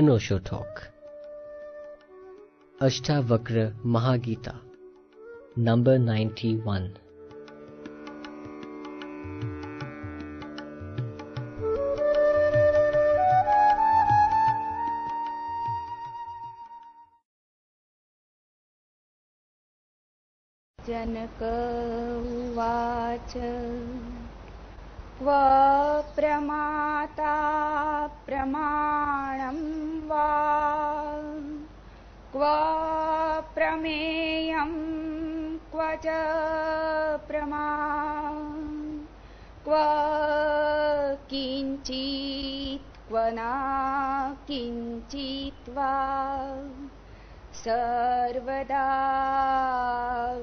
अनोशो talk. Ashtavakra Mahageeta number 91 one. Janak उवाच व प्रमाता प्रमा क्व प्रमेयं क्व च प्रमा क्व किञ्चित् क्व न किञ्चित् वा सर्वदा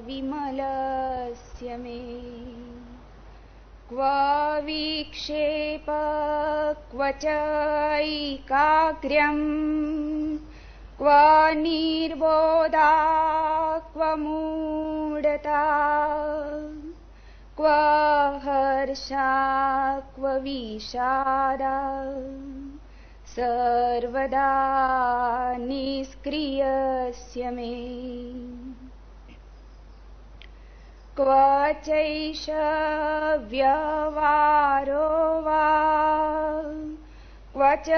विमलस्य मे क्व विक्षेप क्व चैकाग्र्यम् क्व निर्बोधा क्व मूढता। क्व हर्षा क्व विषादा। सर्वदा निष्क्रियस्य मे क्व चैष व्यवहारो वा? क्व च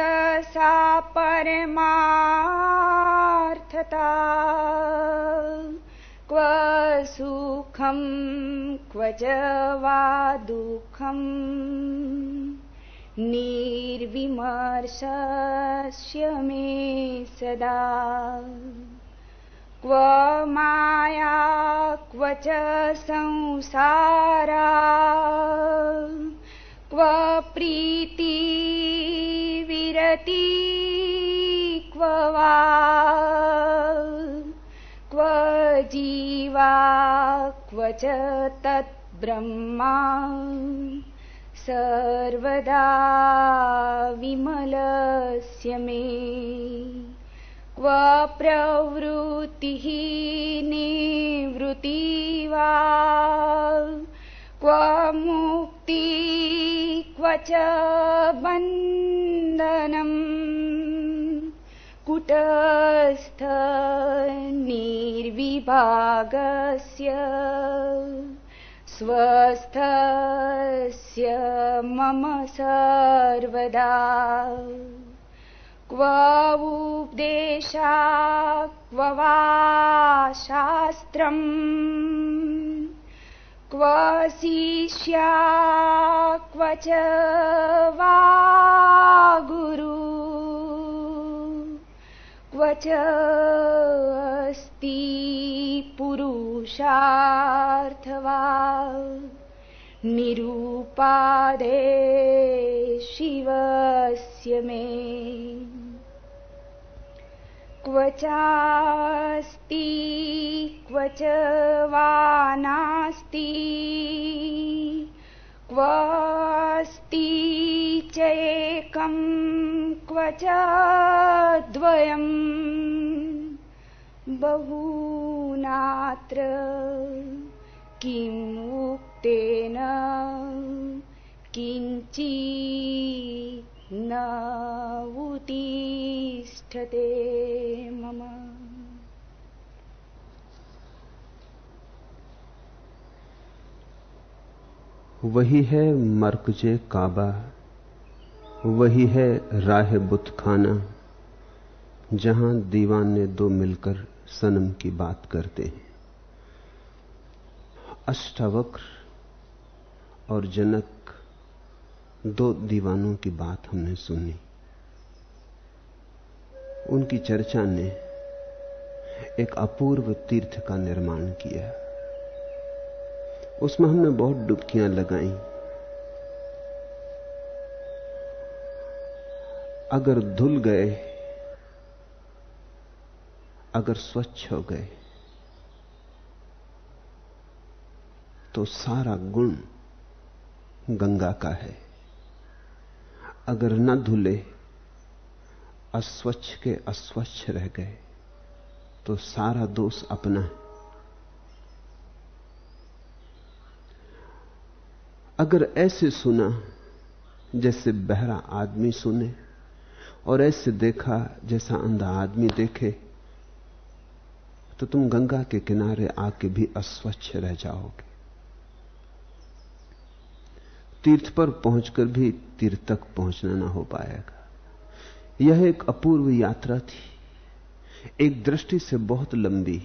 सा परमार्थता? क्व सुखं क्व च वा दुःखम् निर्विमर्शस्य मे सदा क्व माया क्व च संसारा। क्व प्रीति विरति क्व वा। क्व जीवा क्व च तद्ब्रह्मा। सर्वदा विमलस्य मे प्रवृत्तिः निवृत्ति वा क्व मुक्ति क्व च बन्धनम्। कुटस्थ निर्विभागस्य स्वस्थस्य मम सर्वदा क्व उपदेशा क्व वा शास्त्रम्? क्व शिष्या? क्व च वा गुरु? क्व च अस्ति पुरुषार्थवा? निरूपादे शिवस्य मे क्व चास्ति क्व च वा नास्ति क्वास्ति च एकं क्व च द्वयम् बहूनात्र किम् उक्तेन किञ्चि मम। वही है मरकजे काबा, वही है राह बुतखाना, जहाँ दीवाने दो मिलकर सनम की बात करते हैं। अष्टावक्र और जनक दो दीवानों की बात हमने सुनी। उनकी चर्चा ने एक अपूर्व तीर्थ का निर्माण किया। उसमें हमने बहुत डुबकियाँ लगाई। अगर धुल गए, अगर स्वच्छ हो गए तो सारा गुण गंगा का है। अगर न धुले, अस्वच्छ के अस्वच्छ रह गए तो सारा दोष अपना है। अगर ऐसे सुना, जैसे बहरा आदमी सुने, और ऐसे देखा, जैसा अंधा आदमी देखे तो तुम गंगा के किनारे आके भी अस्वच्छ रह जाओगे। तीर्थ पर पहुंचकर भी तीर्थ तक पहुँचना ना हो पाएगा। यह एक अपूर्व यात्रा थी। एक दृष्टि से बहुत लंबी।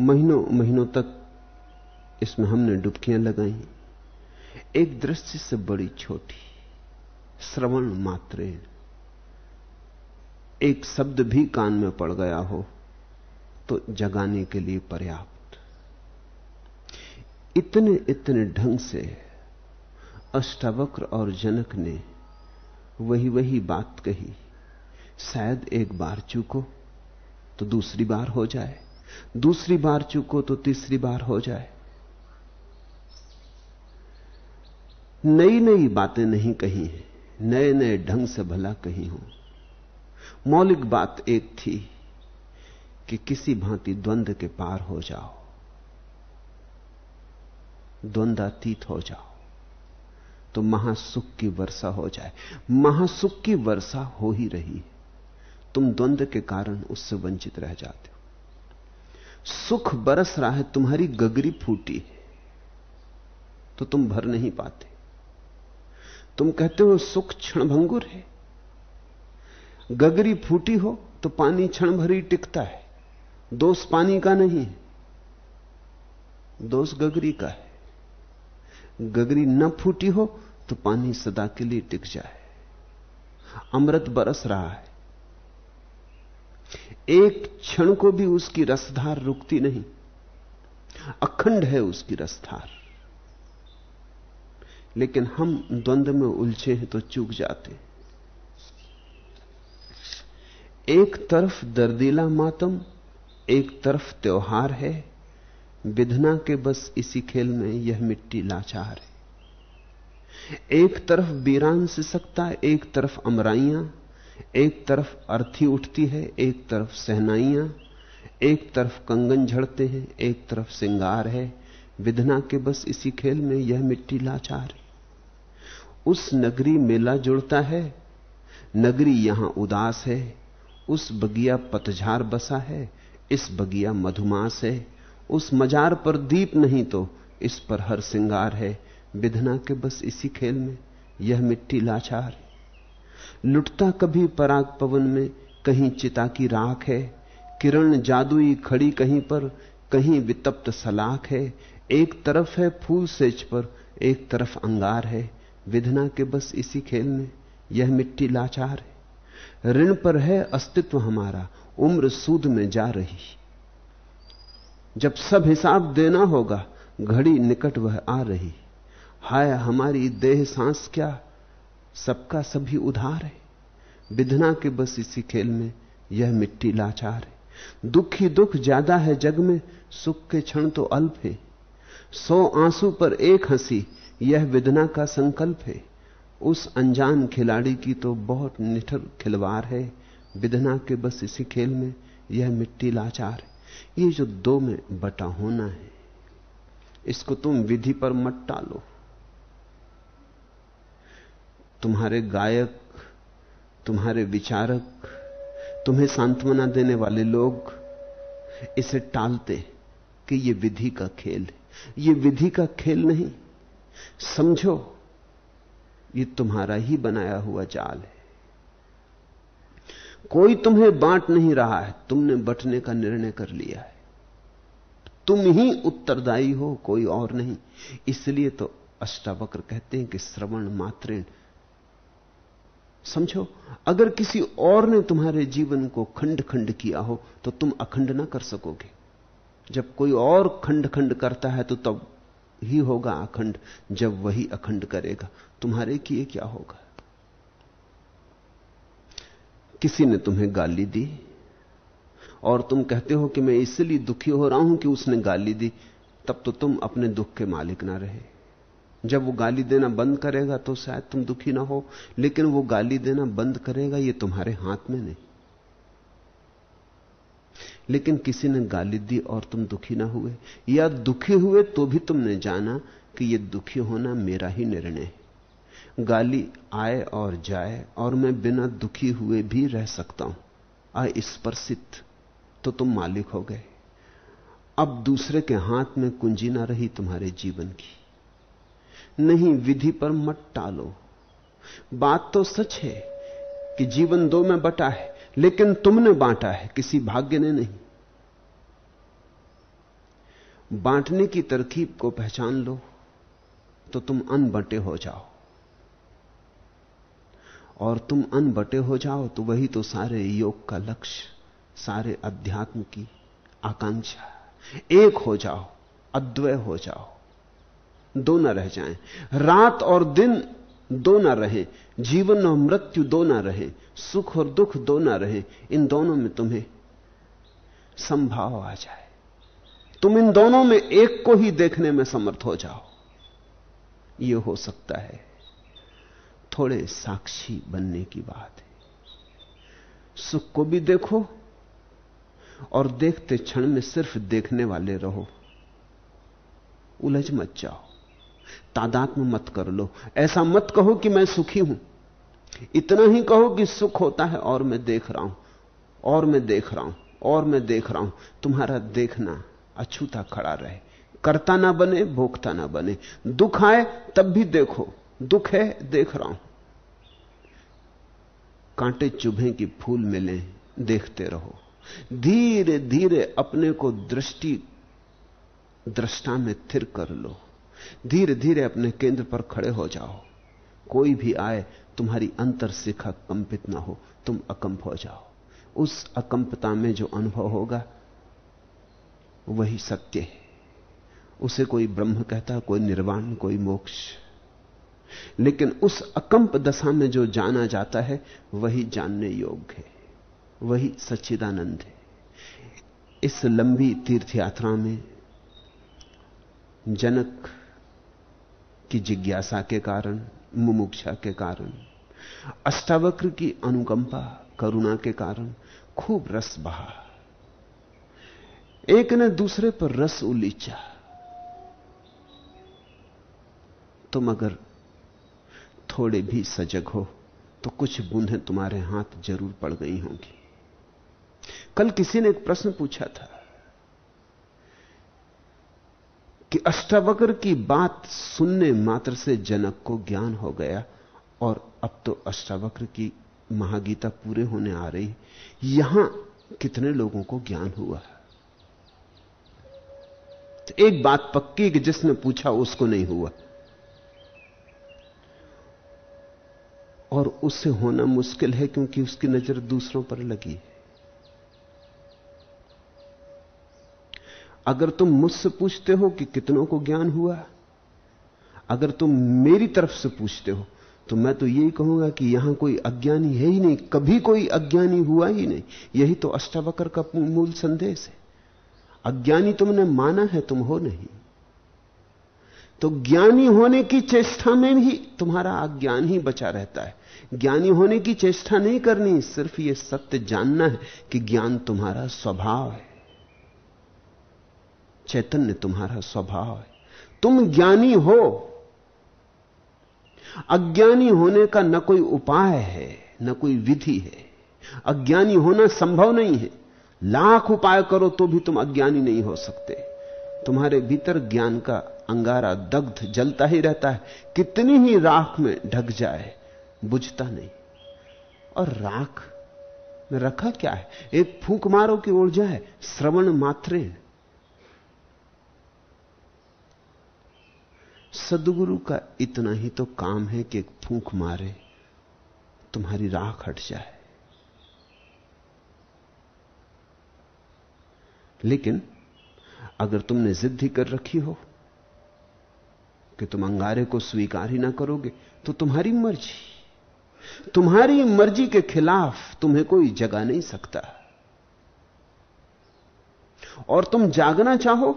महीनों महीनों तक इसमें हमने डुबकियाँ लगाई। एक दृष्टि से बड़ी छोटी, श्रवण मात्रे। एक शब्द भी कान में पड़ गया हो तो जगाने के लिए पर्याप्त। इतने इतने ढंग से अष्टावक्र और जनक ने वही वही बात कही। शायद एक बार चूको तो दूसरी बार हो जाए। दूसरी बार चूको तो तीसरी बार हो जाए। नई नई बातें नहीं कही हैं। नए नए ढंग से भला कही हो। मौलिक बात एक थी कि किसी भांति द्वंद्व के पार हो जाओ। द्वंद्वातीत हो जाओ। तो महासुख की वर्षा हो जाए। महासुख की वर्षा हो ही रही है। तुम द्वंद्व के कारण उससे वंचित रह जाते हो। सुख बरस रहा है, तुम्हारी गगरी फूटी है। तो तुम भर नहीं पाते। तुम कहते हो सुख क्षणभंगुर है। गगरी फूटी हो तो पानी क्षण भर टिकता है। दोष पानी का नहीं है। दोष गगरी का है। गगरी न फूटी हो तो पानी सदा के लिए टिक जाए। अमृत बरस रहा है। एक क्षण को भी उसकी रसधार रुकती नहीं। अखंड है उसकी रसधार। लेकिन हम द्वंद्व में उलझे हैं तो चूक जाते एक तरफ़ दर्दीला मातम, एक तरफ़ त्योहार है। विधना के बस इसी खेल में यह मिट्टी लाचार है। एक तरफ़ बीरान से सकता एक तरफ़ अमराइयाँ, एक तरफ़ अर्थी उठती है, एक तरफ़ सहनाइयाँ, एक तरफ़ कंगन झड़ते हैं, एक तरफ़ सिंगार है। विधना के बस इसी खेल में यह मिट्टी लाचार है। उस नगरी मेला जुड़ता है, नगरी यहाँ उदास है, उस बगिया पतझार बसा है, इस बगिया मधुमास है उस मजार पर दीप नहीं तो इस पर हर सिंगार है। विधना के बस इसी खेल में यह मिट्टी लाचार लुटता कभी पराग पवन में कहीं चिता की राख है। किरण जादुई खड़ी कहीं पर कहीं वितप्त सलाख है। एक तरफ़ है फूल सेच पर एक तरफ़ अंगार है। विधना के बस इसी खेल में यह मिट्टी लाचार है। ऋण पर है अस्तित्व हमारा, उम्र सूद में जा रही। जब सब हिसाब देना होगा, घड़ी निकट वह आ रही। हाय, हमारी देह सांस क्या? सबका सभी उधार है। विधना के बस इसी खेल में यह मिट्टी लाचार है। दुख ही दुख ज़्यादा है जग में, सुख के क्षण तो अल्प है। सौ आँसू पर एक हँसी, यह विधना का संकल्प है। उस अनजान खिलाड़ी की तो बहुत निठर खिलवाड़ है। विधना के बस इसी खेल में यह मिट्टी लाचार है। ये जो दो में बटा होना है, इसको तुम विधि पर मत टालो। तुम्हारे गायक, तुम्हारे विचारक, तुम्हें सांत्वना देने वाले लोग इसे टालते कि यह विधि का खेल है। यह विधि का खेल नहीं, समझो, ये तुम्हारा ही बनाया हुआ जाल है। कोई तुम्हें बांट नहीं रहा है, तुमने बटने का निर्णय कर लिया है। तुम ही उत्तरदायी हो, कोई और नहीं। इसलिए तो अष्टावक्र कहते हैं कि श्रवण मात्रेण। समझो, अगर किसी और ने तुम्हारे जीवन को खंड खंड किया हो तो तुम अखंड ना कर सकोगे। जब कोई और खंड खंड करता है तो तब ही होगा अखंड, जब वही अखंड करेगा। तुम्हारे किए क्या होगा? किसी ने तुम्हें गाली दी? और तुम कहते हो कि मैं इसलिए दुखी हो रहा हूँ कि उसने गाली दी, तब तो तुम अपने दुख के मालिक ना रहे। जब वो गाली देना बंद करेगा तो शायद तुम दुखी ना हो, लेकिन वो गाली देना बंद करेगा ये तुम्हारे हाथ में नहीं। लेकिन किसी ने गाली दी और तुम दुखी ना हुए, या दुखी हुए तो भी तुमने जाना कि यह दुखी होना मेरा ही निर्णय है। गाली आए और जाए और मैं बिना दुखी हुए भी रह सकता हूँ। अस्पर्शित तो तुम मालिक हो गए। अब दूसरे के हाथ में कुंजी ना रही तुम्हारे जीवन की। नहीं, विधि पर मत टालो। बात तो सच है कि जीवन दो में बटा है, लेकिन तुमने बांटा है, किसी भाग्य ने नहीं। बांटने की तरकीब को पहचान लो तो तुम अनबटे हो जाओ। और तुम अनबटे हो जाओ तो वही तो सारे योग का लक्ष्य, सारे अध्यात्म की आकांक्षा एक हो जाओ अद्वय हो जाओ, दो न रह जाएँ। रात और दिन दो ना रहे, जीवन और मृत्यु दो ना रहे, सुख और दुख दो ना रहे, इन दोनों में तुम्हें संभाव आ जाए। तुम इन दोनों में एक को ही देखने में समर्थ हो जाओ। यह हो सकता है थोड़े साक्षी बनने की बात है। सुख को भी देखो और देखते क्षण में सिर्फ़ देखने वाले रहो। उलझ मत जाओ। तादात्म मत कर लो। ऐसा मत कहो कि मैं सुखी हूँ। इतना ही कहो कि सुख होता है और मैं देख रहा हूँ, और मैं देख रहा हूँ, और मैं देख रहा हूँ। तुम्हारा देखना अछूता खड़ा रहे। करता ना बने, भोगता ना बने। दुख आए, तब भी देखो। दुख है, देख रहा हूँ। कांटे चुभे की फूल मिले, देखते रहो। धीरे धीरे अपने को दृष्टि, दृष्टा में थिर कर लो। धीरे धीरे अपने केंद्र पर खड़े हो जाओ। कोई भी आए, तुम्हारी अंतर शिखा कंपित ना हो, तुम अकंप हो जाओ। उस अकंपता में जो अनुभव होगा, वही सत्य है। उसे कोई ब्रह्म कहता, कोई निर्वाण, कोई मोक्ष। लेकिन उस अकंप दशा में जो जाना जाता है, वही जानने योग्य है, वही सच्चिदानंद है। इस लंबी तीर्थ यात्रा में जनक की जिज्ञासा के कारण, मुमुक्षा के कारण, अष्टावक्र की अनुकंपा, करुणा के कारण खूब रस बहा। एक ने दूसरे पर रस उलीचा। तुम अगर थोड़े भी सजग हो तो कुछ बूंदें तुम्हारे हाथ ज़रूर पड़ गई होंगी। कल किसी ने एक प्रश्न पूछा था कि अष्टावक्र की बात सुनने मात्र से जनक को ज्ञान हो गया, और अब तो अष्टावक्र की महागीता पूरे होने आ रही, यहाँ कितने लोगों को ज्ञान हुआ? तो एक बात पक्की कि जिसने पूछा उसको नहीं हुआ। और उससे होना मुश्किल है क्योंकि उसकी नज़र दूसरों पर लगी। है अगर तुम मुझसे पूछते हो कि कितनों को ज्ञान हुआ, अगर तुम मेरी तरफ़ से पूछते हो तो मैं तो यही कहूँगा कि यहाँ कोई अज्ञानी है ही नहीं, कभी कोई अज्ञानी हुआ ही नहीं। यही तो अष्टावक्र का मूल संदेश है। अज्ञानी तुमने माना है, तुम हो नहीं। तो ज्ञानी होने की चेष्टा में भी तुम्हारा अज्ञान ही बचा रहता है। ज्ञानी होने की चेष्टा नहीं करनी, सिर्फ़ यह सत्य जानना है कि ज्ञान तुम्हारा स्वभाव है। चैतन्य तुम्हारा स्वभाव है। तुम ज्ञानी हो। अज्ञानी होने का न कोई उपाय है, न कोई विधि है। अज्ञानी होना संभव नहीं है। लाख उपाय करो तो भी तुम अज्ञानी नहीं हो सकते। तुम्हारे भीतर ज्ञान का अंगारा दग्ध जलता ही रहता है। कितनी ही राख में ढक जाए, बुझता नहीं। और राख में रखा क्या है? एक फूक मारो की ऊर्जा है श्रवण मात्रे सदगुरु का इतना ही तो काम है कि एक फूंक मारे, तुम्हारी राख हट जाए। लेकिन अगर तुमने जिद्दी कर रखी हो कि तुम अंगारे को स्वीकार ही ना करोगे तो तुम्हारी मर्ज़ी। तुम्हारी मर्ज़ी के खिलाफ तुम्हें कोई जगा नहीं सकता। और तुम जागना चाहो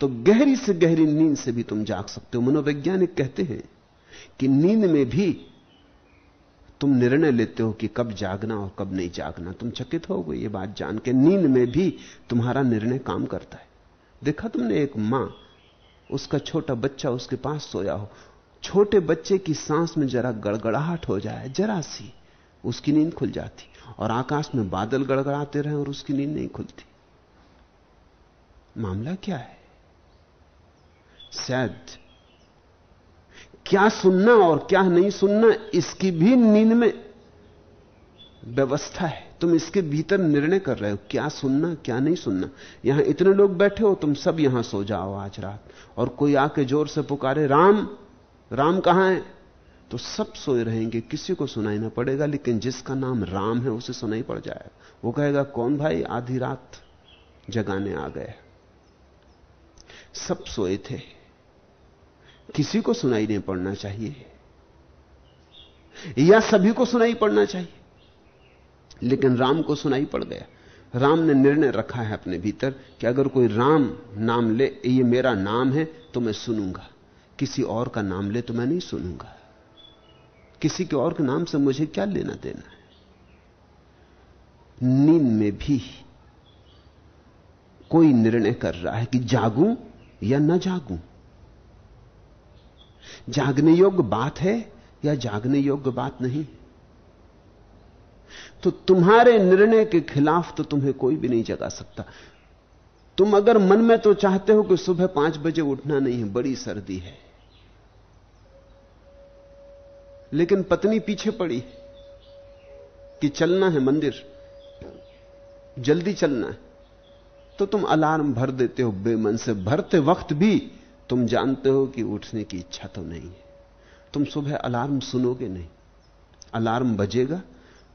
तो गहरी से गहरी नींद से भी तुम जाग सकते हो। मनोवैज्ञानिक कहते हैं कि नींद में भी तुम निर्णय लेते हो कि कब जागना और कब नहीं जागना। तुम चकित हो गए, ये बात जान के। नींद में भी तुम्हारा निर्णय काम करता है। देखा तुमने एक माँ उसका छोटा बच्चा उसके पास सोया हो। छोटे बच्चे की सांस में जरा गड़गड़ाहट हो जाए, जरा सी, उसकी नींद खुल जाती और आकाश में बादल गड़गड़ाते रहे और उसकी नींद नहीं खुलती। मामला क्या है? शायद क्या सुनना और क्या नहीं सुनना, इसकी भी नींद में व्यवस्था है। तुम इसके भीतर निर्णय कर रहे हो, क्या सुनना, क्या नहीं सुनना। यहाँ इतने लोग बैठे हो, तुम सब यहाँ सो जाओ आज रात। और कोई आके ज़ोर से पुकारे, राम राम कहाँ है? तो सब सोए रहेंगे, किसी को सुनाई ना पड़ेगा, लेकिन जिसका नाम राम है, उसे सुनाई पड़ जाएगा वो कहेगा, कौन भाई? आधी रात जगाने आ गए सब सोए थे। किसी को सुनाई नहीं पड़ना चाहिए। या सभी को सुनाई पड़ना चाहिए। लेकिन राम को सुनाई पड़ गया। राम ने निर्णय रखा है अपने भीतर कि अगर कोई राम नाम ले, ये मेरा नाम है तो मैं सुनूँगा। किसी और का नाम ले तो मैं नहीं सुनूँगा। किसी के और के नाम से मुझे क्या लेना देना है? नींद में भी कोई निर्णय कर रहा है कि जागूं या न जागूं। जागने योग्य बात है या जागने योग्य बात नहीं तो तुम्हारे निर्णय के खिलाफ तो तुम्हें कोई भी नहीं जगा सकता। तुम अगर मन में तो चाहते हो कि सुबह पाँच बजे उठना नहीं है, बड़ी सर्दी है। लेकिन पत्नी पीछे पड़ी कि चलना है मंदिर, जल्दी चलना है। तो तुम अलार्म भर देते हो, बेमन से भरते वक्त भी तुम जानते हो कि उठने की इच्छा तो नहीं है। तुम सुबह अलार्म सुनोगे नहीं, अलार्म बजेगा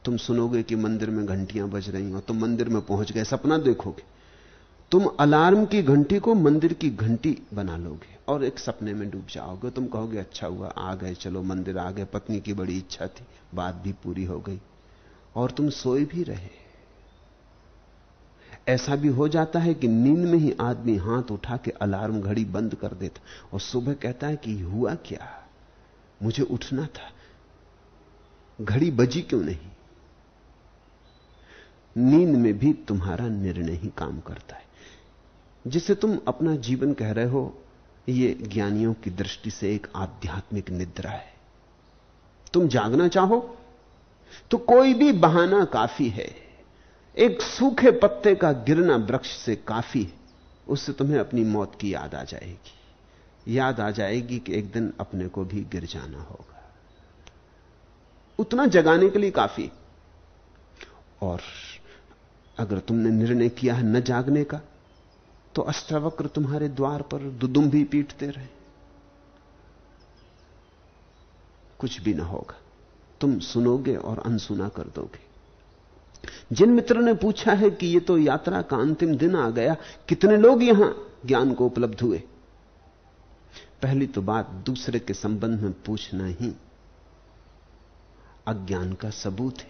तुम सुनोगे कि मंदिर में घंटियाँ बज रही हो, तुम मंदिर में पहुँच गए, सपना देखोगे। तुम अलार्म की घंटी को मंदिर की घंटी बना लोगे और एक सपने में डूब जाओगे। तुम कहोगे अच्छा हुआ, आ गए, चलो मंदिर आ गए, पत्नी की बड़ी इच्छा थी, बात भी पूरी हो गई। और तुम सोए भी रहे। ऐसा भी हो जाता है कि नींद में ही आदमी हाथ उठा के अलार्म घड़ी बंद कर देता और सुबह कहता है कि, हुआ क्या? मुझे उठना था। घड़ी बजी क्यों नहीं? नींद में भी तुम्हारा निर्णय ही काम करता है। जिसे तुम अपना जीवन कह रहे हो, ये ज्ञानियों की दृष्टि से एक आध्यात्मिक निद्रा है। तुम जागना चाहो तो कोई भी बहाना काफ़ी है। एक सूखे पत्ते का गिरना वृक्ष से काफ़ी है। उससे तुम्हें अपनी मौत की याद आ जाएगी। याद आ जाएगी कि एक दिन अपने को भी गिर जाना होगा। उतना जगाने के लिए काफ़ी और अगर तुमने निर्णय किया है न जागने का तो अस्त्रवक्र तुम्हारे द्वार पर दुदुम भी पीटते रहे। कुछ भी ना होगा। तुम सुनोगे और अनसुना कर दोगे। जिन मित्र ने पूछा है कि यह तो यात्रा का अंतिम दिन आ गया, कितने लोग यहाँ ज्ञान को उपलब्ध हुए? पहली तो बात दूसरे के संबंध में पूछना ही। अज्ञान का सबूत है।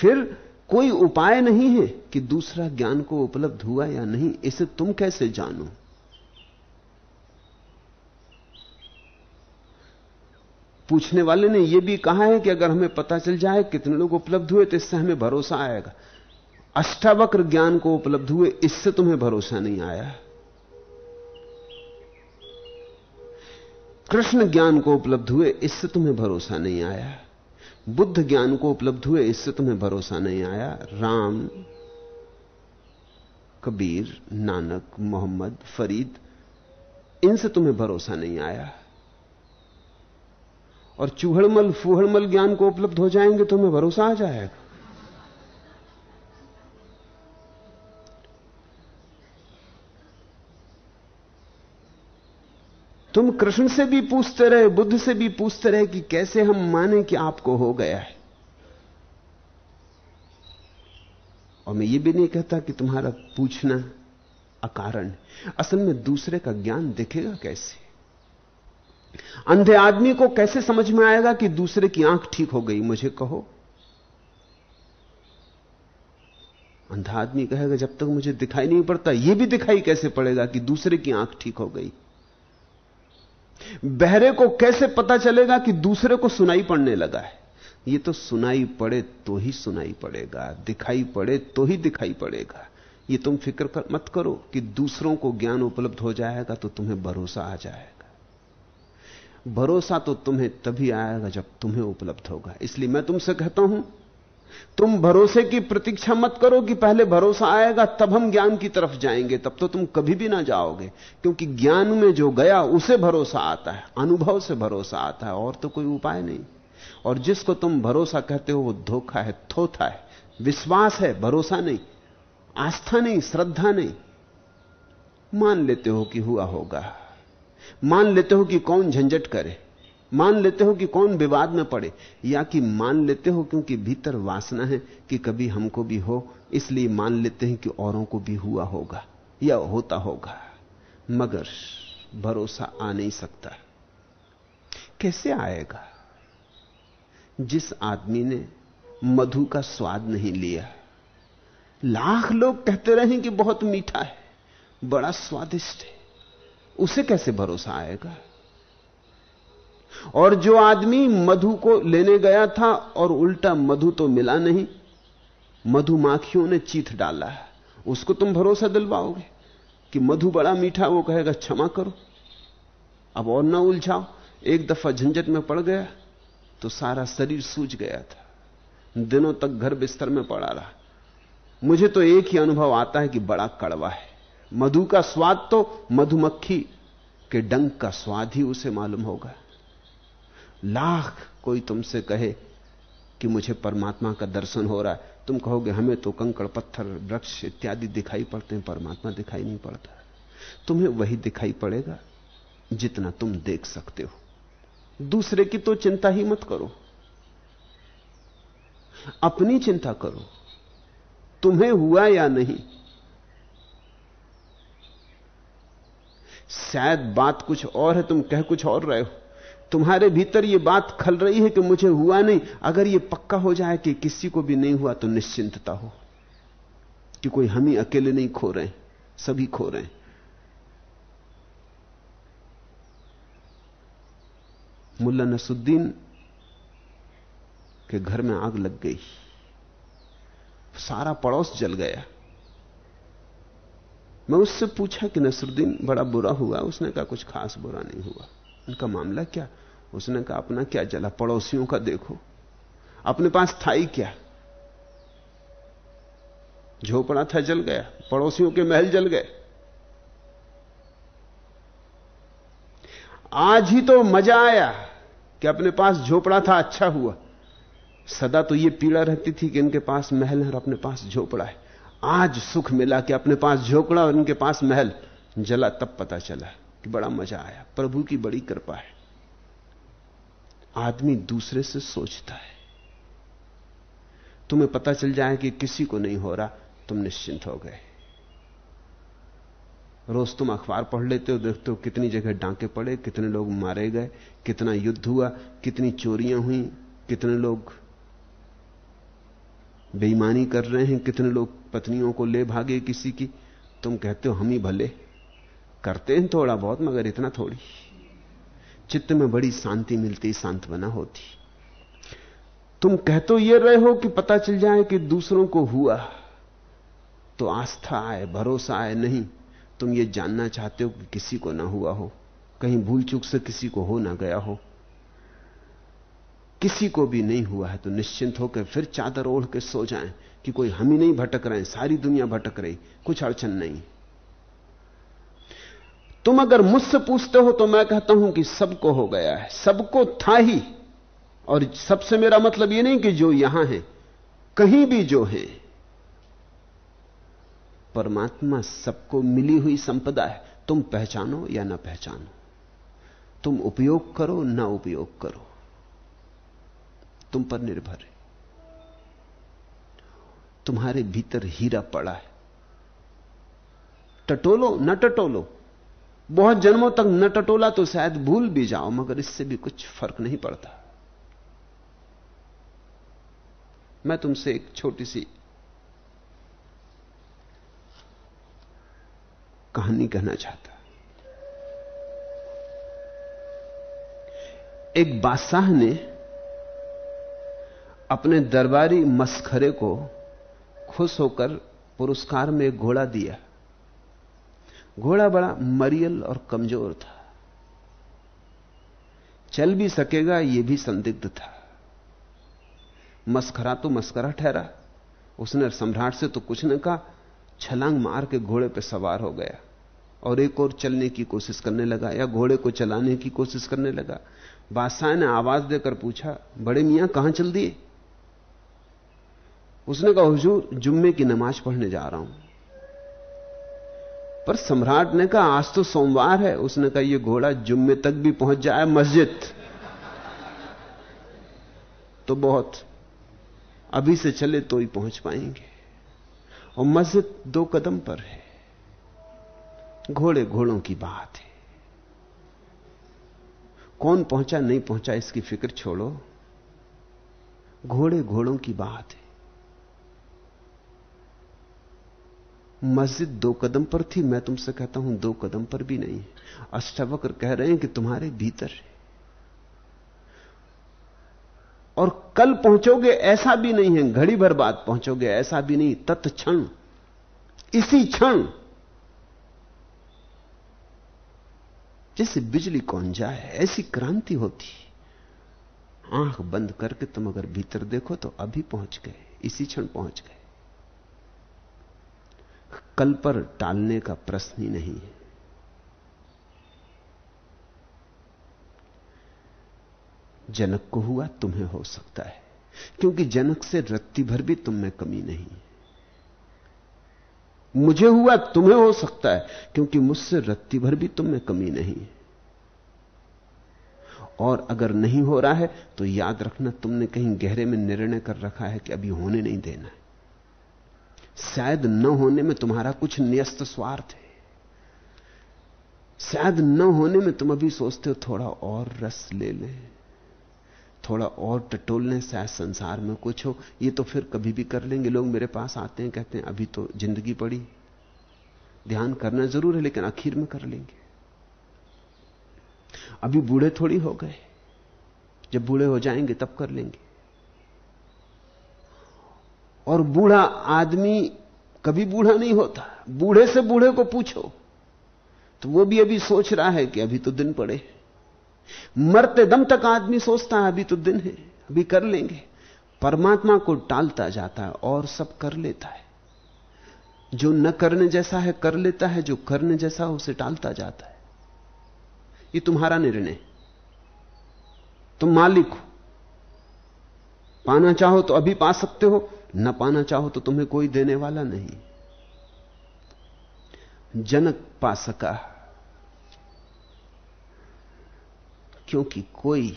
फिर कोई उपाय नहीं है कि दूसरा ज्ञान को उपलब्ध हुआ या नहीं, इसे तुम कैसे जानो? पूछने वाले ने यह भी कहा है कि अगर हमें पता चल जाए कितने लोग उपलब्ध हुए तो इससे हमें भरोसा आएगा। अष्टावक्र ज्ञान को उपलब्ध हुए, इससे तुम्हें भरोसा नहीं आया। कृष्ण ज्ञान को उपलब्ध हुए, इससे तुम्हें भरोसा नहीं आया। बुद्ध ज्ञान को उपलब्ध हुए इससे तुम्हें भरोसा नहीं आया। राम, कबीर, नानक, मोहम्मद, फरीद इनसे तुम्हें भरोसा नहीं आया। और चूहड़मल, फूहड़मल ज्ञान को उपलब्ध हो जाएँगे, तुम्हें भरोसा आ जाएगा। तुम कृष्ण से भी पूछते रहे, बुद्ध से भी पूछते रहे कि कैसे हम माने कि आपको हो गया है। और मैं ये भी नहीं कहता कि तुम्हारा पूछना अकारण असल में दूसरे का ज्ञान दिखेगा कैसे? अंधे आदमी को कैसे समझ में आएगा कि दूसरे की आँख ठीक हो गई? मुझे कहो। अंधा आदमी कहेगा, जब तक मुझे दिखाई नहीं पड़ता यह भी दिखाई कैसे पड़ेगा कि दूसरे की आँख ठीक हो गई? बहरे को कैसे पता चलेगा कि दूसरे को सुनाई पड़ने लगा है? यह तो सुनाई पड़े तो ही सुनाई पड़ेगा दिखाई पड़े तो ही दिखाई पड़ेगा। ये तुम फ़िक्र कर, मत करो कि दूसरों को ज्ञान उपलब्ध हो जाएगा तो तुम्हें भरोसा आ जाएगा। भरोसा तो तुम्हें तभी आएगा जब तुम्हें उपलब्ध होगा। इसलिए मैं तुमसे कहता हूँ तुम भरोसे की प्रतीक्षा मत करो कि पहले भरोसा आएगा, तब हम ज्ञान की तरफ़ जाएँगे, तब तो तुम कभी भी ना जाओगे। क्योंकि ज्ञान में जो गया, उसे भरोसा आता है, अनुभव से भरोसा आता है, और तो कोई उपाय नहीं। और जिसको तुम भरोसा कहते हो, वो धोखा है, थोथा है, विश्वास है, भरोसा नहीं, आस्था नहीं, श्रद्धा नहीं। मान लेते हो कि हुआ होगा। मान लेते हो कि कौन झंझट करे। मान लेते हो कि कौन विवाद में पड़े, या कि मान लेते हो क्योंकि भीतर वासना है कि कभी हमको भी हो, इसलिए मान लेते हैं कि औरों को भी हुआ होगा, या होता होगा। मगर भरोसा आ नहीं सकता। कैसे आएगा? जिस आदमी ने मधु का स्वाद नहीं लिया, लाख लोग कहते रहे कि बहुत मीठा है, बड़ा स्वादिष्ट है, उसे कैसे भरोसा आएगा? और जो आदमी मधु को लेने गया था और उल्टा मधु तो मिला नहीं, मधुमाखियों ने चीथ डाला है। उसको तुम भरोसा दिलवाओगे कि मधु बड़ा मीठा वो कहेगा, क्षमा करो। अब और ना उलझाओ। एक दफ़ा झंझट में पड़ गया तो सारा शरीर सूझ गया था। दिनों तक घर बिस्तर में पड़ा रहा। मुझे तो एक ही अनुभव आता है कि बड़ा कड़वा है। मधु का स्वाद तो मधुमक्खी के डंक का स्वाद ही उसे मालूम होगा। लाख कोई तुमसे कहे कि मुझे परमात्मा का दर्शन हो रहा है। तुम कहोगे, हमें तो कंकड़, पत्थर, वृक्ष इत्यादि दिखाई पड़ते हैं, परमात्मा दिखाई नहीं पड़ता। तुम्हें वही दिखाई पड़ेगा जितना तुम देख सकते हो। दूसरे की तो चिंता ही मत करो। अपनी चिंता करो, तुम्हें हुआ या नहीं। शायद बात कुछ और है, तुम कह कुछ और रहे हो। तुम्हारे भीतर यह बात खल रही है कि मुझे हुआ नहीं। अगर यह पक्का हो जाए कि किसी को भी नहीं हुआ तो निश्चिंतता हो कि कोई हम ही अकेले नहीं खो रहे सभी खो रहे हैं। मुल्ला नसुद्दीन के घर में आग लग गई। सारा पड़ोस जल गया। मैं उससे पूछा कि नसरुद्दीन, बड़ा बुरा हुआ? उसने कहा, कुछ खास बुरा नहीं हुआ। उनका मामला क्या? उसने कहा, अपना क्या जला? पड़ोसियों का देखो। अपने पास था ही क्या? झोपड़ा था, जल गया। पड़ोसियों के महल जल गए। आज ही तो मज़ा आया कि अपने पास झोपड़ा था अच्छा हुआ। सदा तो यह पीड़ा रहती थी कि इनके पास महल है और अपने पास झोपड़ा है। आज सुख मिला कि अपने पास झोपड़ा और इनके पास महल। जला तब पता चला। कि बड़ा मज़ा आया। प्रभु की बड़ी कृपा है। आदमी दूसरे से सोचता है। तुम्हें पता चल जाए कि किसी को नहीं हो रहा, तुम निश्चिंत हो गए। रोज तुम अखबार पढ़ लेते हो, देखते हो कितनी जगह डांके पड़े, कितने लोग मारे गए, कितना युद्ध हुआ, कितनी चोरियाँ हुई, कितने लोग बेईमानी कर रहे हैं, कितने लोग पत्नियों को ले भागे किसी की। तुम कहते हो, हम ही भले करते हैं थोड़ा बहुत, मगर इतना थोड़ी। चित्त में बड़ी शांति मिलती शांत बना होती। तुम कह तो ये रहे हो कि पता चल जाए कि दूसरों को हुआ तो आस्था आए, भरोसा आए, नहीं, तुम ये जानना चाहते हो कि किसी को ना हुआ हो, कहीं भूल चूक से किसी को हो ना गया हो। किसी को भी नहीं हुआ है तो निश्चिंत होकर फिर चादर ओढ़ के सो जाएँ, कि कोई हम ही नहीं भटक रहे सारी दुनिया भटक रही, कुछ अड़चन नहीं। तुम अगर मुझसे पूछते हो तो मैं कहता हूँ कि सबको हो गया है, सबको था ही। और सबसे मेरा मतलब यह नहीं कि जो यहाँ है, कहीं भी जो है। परमात्मा सबको मिली हुई संपदा है। तुम पहचानो या ना पहचानो। तुम उपयोग करो, ना उपयोग करो। तुम पर निर्भर है। तुम्हारे भीतर हीरा पड़ा है। टटोलो, न टटोलो। बहुत जन्मों तक न टटोला तो शायद भूल भी जाओ, मगर इससे भी कुछ फ़र्क नहीं पड़ता। मैं तुमसे एक छोटी सी कहानी कहना चाहता एक बादशाह ने अपने दरबारी मस्खरे को खुश होकर पुरस्कार में घोड़ा दिया। घोड़ा बड़ा मरियल और कमज़ोर था। चल भी सकेगा यह भी संदिग्ध था। मस्करा तो मस्करा ठहरा। उसने सम्राट से तो कुछ न कहा, छलांग मार के घोड़े पर सवार हो गया। और एक और चलने की कोशिश करने लगा, या घोड़े को चलाने की कोशिश करने लगा। बादशाह ने आवाज़ देकर पूछा, बड़े मियाँ, कहाँ चल दिए? उसने कहा, हुजूर, जुम्मे की नमाज़ पढ़ने जा रहा हूँ। पर सम्राट ने कहा, आज तो सोमवार है। उसने कहा यह घोड़ा जुम्मे तक भी पहुँच जाए मस्जिद। तो बहुत, अभी से चले तो ही पहुँच पाएँगे। और मस्जिद दो कदम पर है। घोड़े घोड़ों की बात है। कौन पहुँचा, नहीं पहुँचा, इसकी फ़िक्र छोड़ो। घोड़े घोड़ों की बात है। मस्जिद दो कदम पर थी, मैं तुमसे कहता हूँ दो कदम पर भी नहीं। अष्टावक्र कह रहे हैं कि तुम्हारे भीतर है। और कल पहुंचोगे ऐसा भी नहीं है, घड़ी भर बाद पहुंचोगे ऐसा भी नहीं, तत्क्षण, इसी क्षण, जैसे बिजली कौन जाए, ऐसी क्रांति होती। आँख बंद करके तुम अगर भीतर देखो तो अभी पहुँच गए, इसी क्षण पहुँच गए। कल पर टालने का प्रश्न ही नहीं है। जनक को हुआ, तुम्हें हो सकता है, क्योंकि जनक से रत्ती भर भी तुम में कमी नहीं मुझे हुआ, तुम्हें हो सकता है, क्योंकि मुझसे रत्ती भर भी तुम में कमी नहीं है। और अगर नहीं हो रहा है तो याद रखना, तुमने कहीं गहरे में निर्णय कर रखा है कि अभी होने नहीं देना है। शायद न होने में तुम्हारा कुछ न्यस्त स्वार्थ है। शायद न होने में तुम अभी सोचते हो थोड़ा और रस ले लें, थोड़ा और टटोल लें शायद संसार में कुछ हो, ये तो फिर कभी भी कर लेंगे। लोग मेरे पास आते हैं, कहते हैं, अभी तो ज़िंदगी पड़ी, ध्यान करना ज़रूर है, लेकिन आखिर में कर लेंगे। अभी बूढ़े थोड़ी हो गए, जब बूढ़े हो जाएँगे, तब कर लेंगे। और बूढ़ा आदमी कभी बूढ़ा नहीं होता। बूढ़े से बूढ़े को पूछो। तो वो भी अभी सोच रहा है कि अभी तो दिन पड़े मरते दम तक आदमी सोचता है, अभी तो दिन है, अभी कर लेंगे। परमात्मा को टालता जाता है और सब कर लेता है। जो न करने जैसा है, कर लेता है, जो करने जैसा उसे टालता जाता है। ये तुम्हारा निर्णय। तुम मालिक हो। पाना चाहो तो अभी पा सकते हो न पाना चाहो तो तुम्हें कोई देने वाला नहीं। जनक पा सका। क्योंकि कोई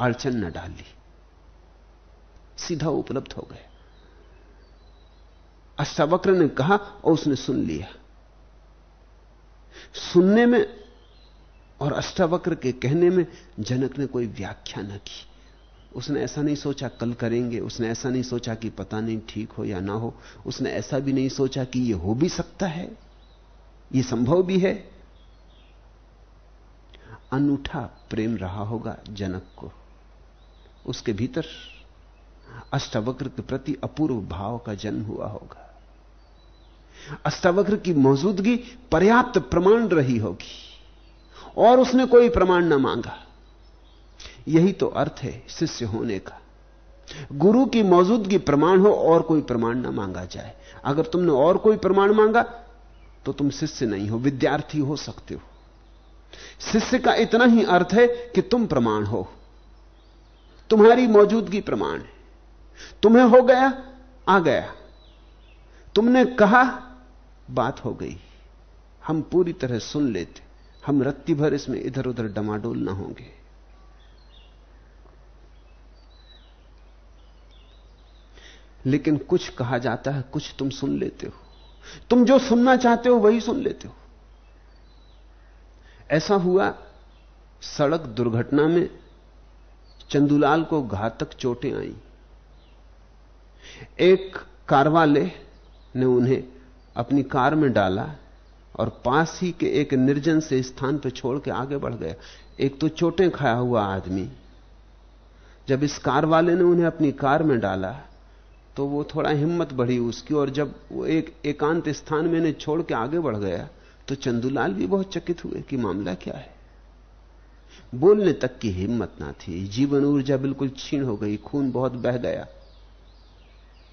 अड़चन न डाली। सीधा उपलब्ध हो गया। अष्टावक्र ने कहा और उसने सुन लिया। सुनने में और अष्टावक्र के कहने में जनक ने कोई व्याख्या न की। उसने ऐसा नहीं सोचा कल करेंगे, उसने ऐसा नहीं सोचा कि पता नहीं ठीक हो या ना हो, उसने ऐसा भी नहीं सोचा कि यह हो भी सकता है यह संभव भी है। अनूठा प्रेम रहा होगा जनक को, उसके भीतर अष्टावक्र के प्रति अपूर्व भाव का जन्म हुआ होगा। अष्टावक्र की मौजूदगी पर्याप्त प्रमाण रही होगी, और उसने कोई प्रमाण ना मांगा। यही तो अर्थ है शिष्य होने का। गुरु की मौजूदगी प्रमाण हो और कोई प्रमाण ना मांगा जाए। अगर तुमने और कोई प्रमाण मांगा तो तुम शिष्य नहीं हो, विद्यार्थी हो सकते हो। शिष्य का इतना ही अर्थ है कि तुम प्रमाण हो। तुम्हारी मौजूदगी प्रमाण है। तुम्हें हो गया, आ गया। तुमने कहा, बात हो गई। हम पूरी तरह सुन लेते। हम रत्ती भर इसमें इधर उधर डमाडोल ना होंगे। लेकिन कुछ कहा जाता है, कुछ तुम सुन लेते हो। तुम जो सुनना चाहते हो, वही सुन लेते हो। ऐसा हुआ सड़क दुर्घटना में चंदूलाल को घातक चोटें आई। एक कार वाले ने उन्हें अपनी कार में डाला और पास ही के एक निर्जन से स्थान पर छोड़ के आगे बढ़ गया। एक तो चोटें खाया हुआ आदमी, जब इस कार वाले ने उन्हें अपनी कार में डाला तो वो थोड़ा हिम्मत बढ़ी उसकी और जब वो एक एकांत स्थान में इन्हें छोड़ के आगे बढ़ गया तो चंदूलाल भी बहुत चकित हुए कि मामला क्या है। बोलने तक की हिम्मत ना थी। जीवन ऊर्जा बिल्कुल छीण हो गई, खून बहुत बह गया।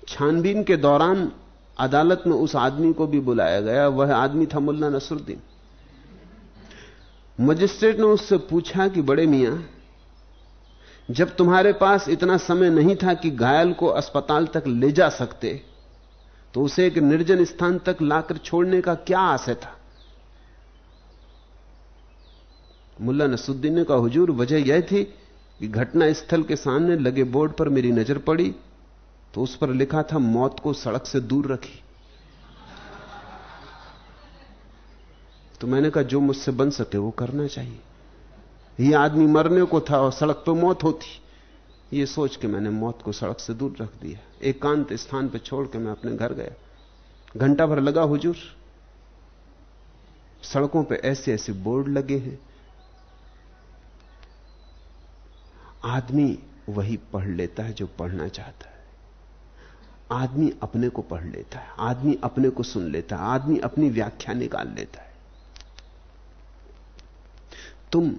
छानबीन के दौरान अदालत में उस आदमी को भी बुलाया गया। वह आदमी था मुल्ला नसरुद्दीन। मजिस्ट्रेट ने उससे पूछा कि, बड़े मियाँ जब तुम्हारे पास इतना समय नहीं था कि घायल को अस्पताल तक ले जा सकते तो उसे एक निर्जन स्थान तक लाकर छोड़ने का क्या आशय था? मुल्ला नसुद्दीन ने कहा, हुजूर, वजह यह थी कि घटना स्थल के सामने लगे बोर्ड पर मेरी नज़र पड़ी तो उस पर लिखा था, मौत को सड़क से दूर रखी। तो मैंने कहा, जो मुझसे बन सके वो करना चाहिए। ये आदमी मरने को था और सड़क पर मौत होती। ये सोच के मैंने मौत को सड़क से दूर रख दिया। एकांत एक स्थान पर छोड़ के मैं अपने घर गया। घंटा भर लगा हुजूर। सड़कों पे ऐसे ऐसे बोर्ड लगे हैं। आदमी वही पढ़ लेता है जो पढ़ना चाहता है। आदमी अपने को पढ़ लेता है। आदमी अपने को सुन लेता है। आदमी अपनी व्याख्या निकाल लेता है। तुम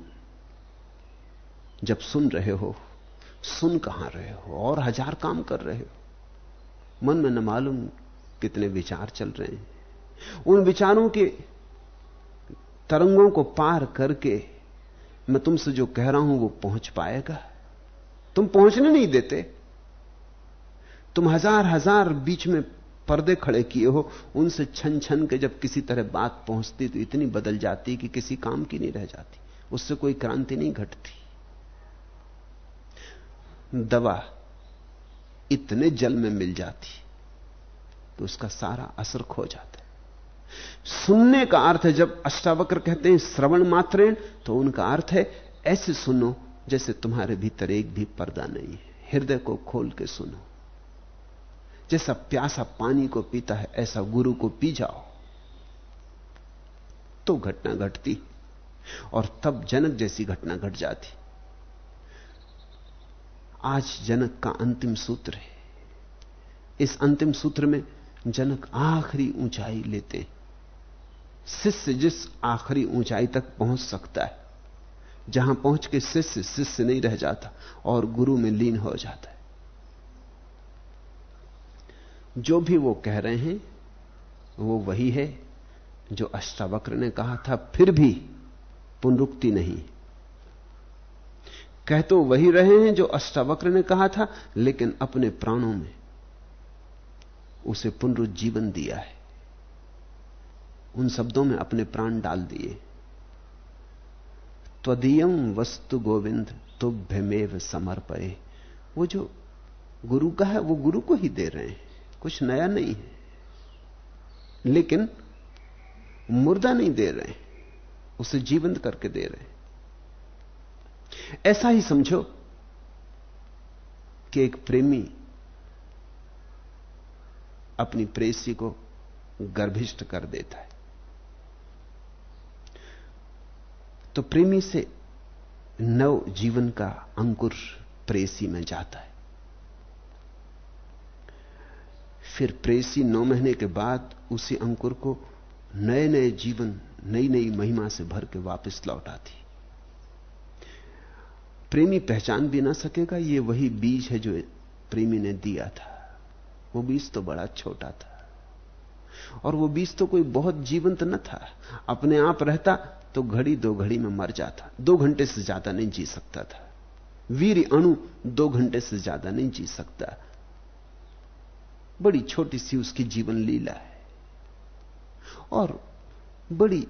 जब सुन रहे हो, सुन कहाँ रहे हो, और हज़ार काम कर रहे हो। मन में न मालूम कितने विचार चल रहे हैं। उन विचारों के तरंगों को पार करके मैं तुमसे जो कह रहा हूँ वो पहुँच पाएगा। तुम पहुँचने नहीं देते। तुम हज़ार हज़ार बीच में पर्दे खड़े किए हो, उनसे छन छन के जब किसी तरह बात पहुँचती तो इतनी बदल जाती कि किसी काम की नहीं रह जाती। उससे कोई क्रांति नहीं घटती। दवा इतने जल में मिल जाती तो उसका सारा असर खो जाता है। सुनने का अर्थ है, जब अष्टावक्र कहते हैं श्रवण मात्रेण तो उनका अर्थ है, ऐसे सुनो जैसे तुम्हारे भीतर एक भी पर्दा नहीं है। हृदय को खोल के सुनो। जैसा प्यासा पानी को पीता है, ऐसा गुरु को पी जाओ। तो घटना घटती और तब जनक जैसी घटना घट जाती। आज जनक का अंतिम सूत्र है। इस अंतिम सूत्र में जनक आखिरी ऊंचाई लेते हैं। शिष्य जिस आखिरी ऊंचाई तक पहुँच सकता है, जहाँ पहुँच के शिष्य शिष्य नहीं रह जाता और गुरु में लीन हो जाता है। जो भी वो कह रहे हैं, वो वही है जो अष्टावक्र ने कहा था, फिर भी पुनरुक्ति नहीं। कह तो वही रहे हैं जो अष्टावक्र ने कहा था, लेकिन अपने प्राणों में उसे पुनरुज्जीवन दिया है। उन शब्दों में अपने प्राण डाल दिए। त्वदीयम वस्तु गोविंद तुभ्यमेव समर्पये। वो जो गुरु का है, वो गुरु को ही दे रहे हैं। कुछ नया नहीं है। लेकिन मुर्दा नहीं दे रहे हैं। उसे जीवंत करके दे रहे हैं। ऐसा ही समझो कि एक प्रेमी अपनी प्रेसी को गर्भिष्ठ कर देता है। तो प्रेमी से नव जीवन का अंकुर प्रेसी में जाता है। फिर प्रेसी नौ महीने के बाद उसी अंकुर को नए नए जीवन नई नई महिमा से भर के वापस लौटाती प्रेमी पहचान भी ना सकेगा, ये वही बीज है जो प्रेमी ने दिया था। वो बीज तो बड़ा छोटा था। और वो बीज तो कोई बहुत जीवंत न था। अपने आप रहता तो घड़ी दो घड़ी में मर जाता। दो घंटे से ज़्यादा नहीं जी सकता था। वीर अणु दो घंटे से ज़्यादा नहीं जी सकता। बड़ी छोटी सी उसकी जीवन लीला है। और बड़ी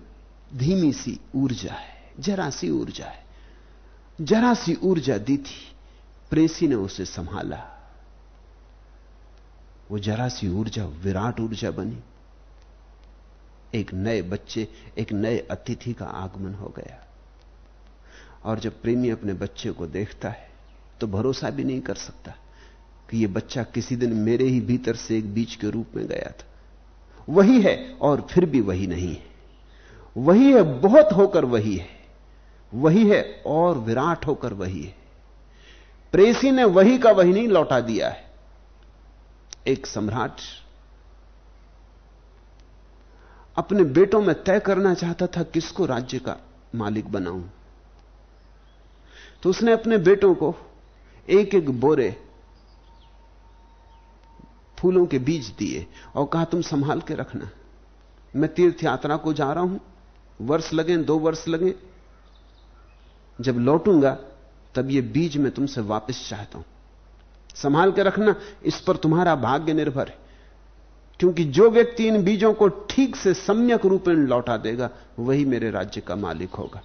धीमी सी ऊर्जा है, जरा सी ऊर्जा है। जरा सी ऊर्जा दी थी, प्रेसी ने उसे संभाला। वो जरा सी ऊर्जा, विराट ऊर्जा बनी। एक नए बच्चे, एक नए अतिथि का आगमन हो गया। और जब प्रेमी अपने बच्चे को देखता है तो भरोसा भी नहीं कर सकता कि यह बच्चा किसी दिन मेरे ही भीतर से एक बीज के रूप में गया था। वही है, और फिर भी वही नहीं है। वही है, बहुत होकर वही है। वही है और विराट होकर वही है। प्रेसी ने वही का वही नहीं लौटा दिया है। एक सम्राट अपने बेटों में तय करना चाहता था किसको राज्य का मालिक बनाऊँ। तो उसने अपने बेटों को एक एक बोरे फूलों के बीज दिए और कहा, तुम संभाल के रखना। मैं तीर्थ यात्रा को जा रहा हूँ। वर्ष लगे, दो वर्ष लगे जब लौटूँगा, तब ये बीज मैं तुमसे वापस चाहता हूँ। संभाल के रखना, इस पर तुम्हारा भाग्य निर्भर है। क्योंकि जो व्यक्ति इन बीजों को ठीक से सम्यक रूप में लौटा देगा, वही मेरे राज्य का मालिक होगा।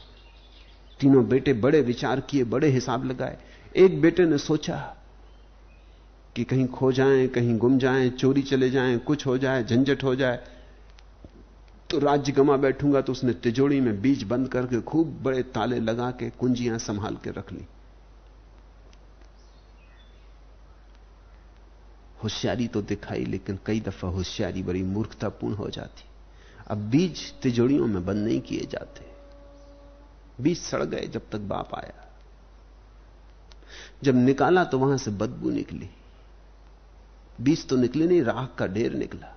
तीनों बेटे बड़े विचार किए, बड़े हिसाब लगाए। एक बेटे ने सोचा कि कहीं खो जाएँ, कहीं गुम जाएँ, चोरी चले जाएँ, कुछ हो जाए, झंझट हो जाए तो राज्य गमा बैठूँगा तो उसने तिजोड़ी में बीज बंद करके खूब बड़े ताले लगा के कुंजियाँ संभाल के रख ली। होशियारी तो दिखाई, लेकिन कई दफ़ा होशियारी बड़ी मूर्खतापूर्ण हो जाती। अब बीज तिजोड़ियों में बंद नहीं किए जाते। बीज सड़ गए जब तक बाप आया। जब निकाला तो वहाँ से बदबू निकली। बीज तो निकले नहीं, राख का ढेर निकला।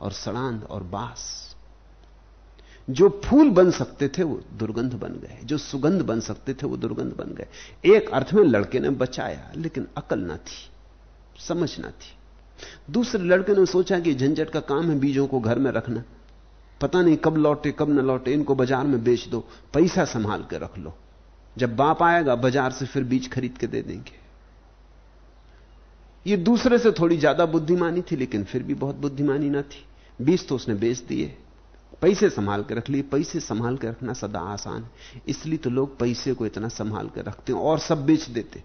और सड़ांध और बास। जो फूल बन सकते थे, वो दुर्गंध बन गए। जो सुगंध बन सकते थे, वो दुर्गंध बन गए। एक अर्थ में लड़के ने बचाया, लेकिन अकल ना थी, समझ ना थी। दूसरे लड़के ने सोचा कि झंझट का काम है बीजों को घर में रखना। पता नहीं कब लौटे, कब न लौटे, इनको बाज़ार में बेच दो, पैसा संभाल के रख लो। जब बाप आएगा, बाज़ार से फिर बीज खरीद के दे देंगे। ये दूसरे से थोड़ी ज़्यादा बुद्धिमानी थी, लेकिन फिर भी बहुत बुद्धिमानी ना थी। बीस तो उसने बेच दिए। पैसे संभाल के रख लिए। पैसे संभाल के रखना सदा आसान है। इसलिए तो लोग पैसे को इतना संभाल कर रखते हैं और सब बेच देते।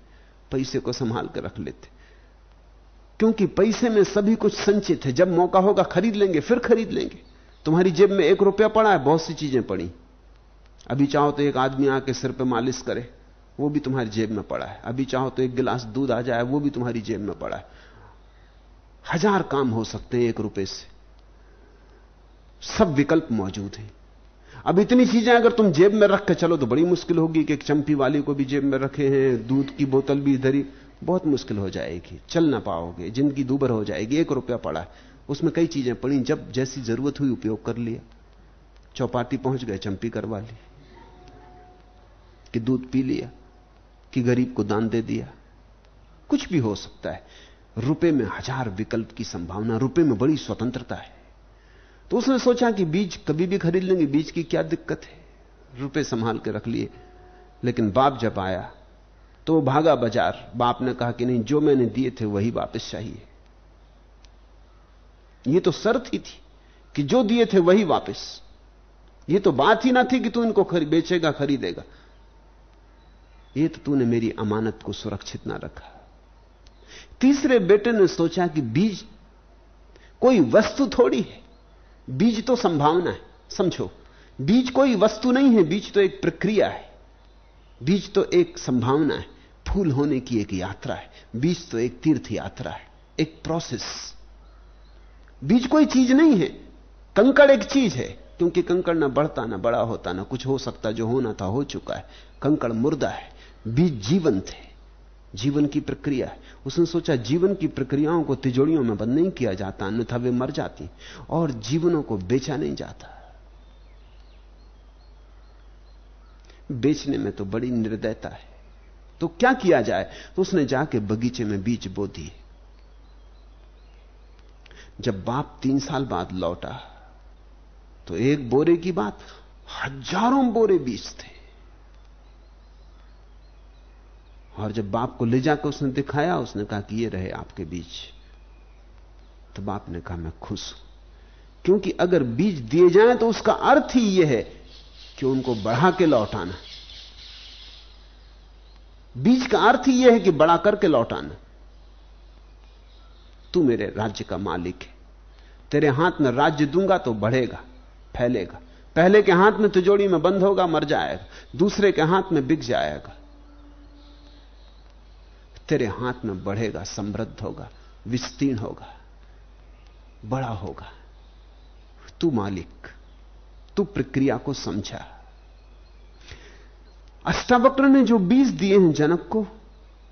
पैसे को संभाल कर रख लेते। क्योंकि पैसे में सभी कुछ संचित है। जब मौका होगा खरीद लेंगे, फिर खरीद लेंगे। तुम्हारी जेब में एक रुपया पड़ा है, बहुत सी चीज़ें पड़ी। अभी चाहो तो एक आदमी आके सिर पर मालिश करे। वो भी तुम्हारी जेब में पड़ा है। अभी चाहो तो एक गिलास दूध आ जाए, वो भी तुम्हारी जेब में पड़ा है। हज़ार काम हो सकते हैं एक रुपए से। सब विकल्प मौजूद हैं। अब इतनी चीज़ें अगर तुम जेब में रख के चलो तो बड़ी मुश्किल होगी कि एक चंपी वाली को भी जेब में रखे हैं, दूध की बोतल भी धरी बहुत मुश्किल हो जाएगी। चल ना पाओगे, ज़िंदगी दूबर हो जाएगी। एक रुपया पड़ा है। उसमें कई चीज़ें पड़ी, जब जैसी ज़रूरत हुई उपयोग कर लिया। चौपाटी पहुँच गए, चंपी करवा ली। कि दूध पी लिया। कि गरीब को दान दे दिया। कुछ भी हो सकता है। रुपए में हज़ार विकल्प की संभावना रुपए में बड़ी स्वतंत्रता है। तो उसने सोचा कि बीज कभी भी खरीद लेंगे बीज की क्या दिक्कत है? रुपए संभाल के रख लिए। लेकिन बाप जब आया तो भागा बाज़ार। बाप ने कहा कि नहीं जो मैंने दिए थे वही वापस चाहिए। यह तो शर्त ही थी कि जो दिए थे वही वापस। ये तो बात ही ना थी कि तू इनको खरी, बेचेगा खरीदेगा। ये तो तूने मेरी अमानत को सुरक्षित ना रखा। तीसरे बेटे ने सोचा कि बीज कोई वस्तु थोड़ी है। बीज तो संभावना है, समझो। बीज कोई वस्तु नहीं है, बीज तो एक प्रक्रिया है। बीज तो एक संभावना है, फूल होने की एक यात्रा है। बीज तो एक तीर्थ यात्रा है, एक प्रोसेस बीज कोई चीज़ नहीं है, कंकड़ एक चीज़ है, क्योंकि कंकड़ ना बढ़ता, ना बड़ा होता, ना कुछ हो सकता, जो होना था हो चुका है। कंकड़ मुर्दा है बीज जीवंत है। जीवन की प्रक्रिया है। उसने सोचा जीवन की प्रक्रियाओं को तिजोड़ियों में बंद नहीं किया जाता, अन्यथा वे मर जाती और जीवनों को बेचा नहीं जाता। बेचने में तो बड़ी निर्दयता है। तो क्या किया जाए? तो उसने जाके बगीचे में बीज बो दिए जब बाप तीन साल बाद लौटा तो एक बोरे की बात, हज़ारों बोरे बीज थे। और जब बाप को ले जाकर उसने दिखाया, उसने कहा कि ये रहे आपके बीज। तो बाप ने कहा, मैं खुश हूँ। क्योंकि अगर बीज दिए जाएँ तो उसका अर्थ ही यह है कि उनको बढ़ा के लौटाना। बीज का अर्थ ही यह है कि बड़ा करके लौटाना। तू मेरे राज्य का मालिक है। तेरे हाथ में राज्य दूँगा तो बढ़ेगा, फैलेगा। पहले के हाथ में तिजोड़ी में बंद होगा, मर जाएगा। दूसरे के हाथ में बिक जाएगा। तेरे हाथ में बढ़ेगा, समृद्ध होगा, विस्तीर्ण होगा, बड़ा होगा। तू मालिक, तू प्रक्रिया को समझा। अष्टावक्र ने जो बीज दिए हैं जनक को,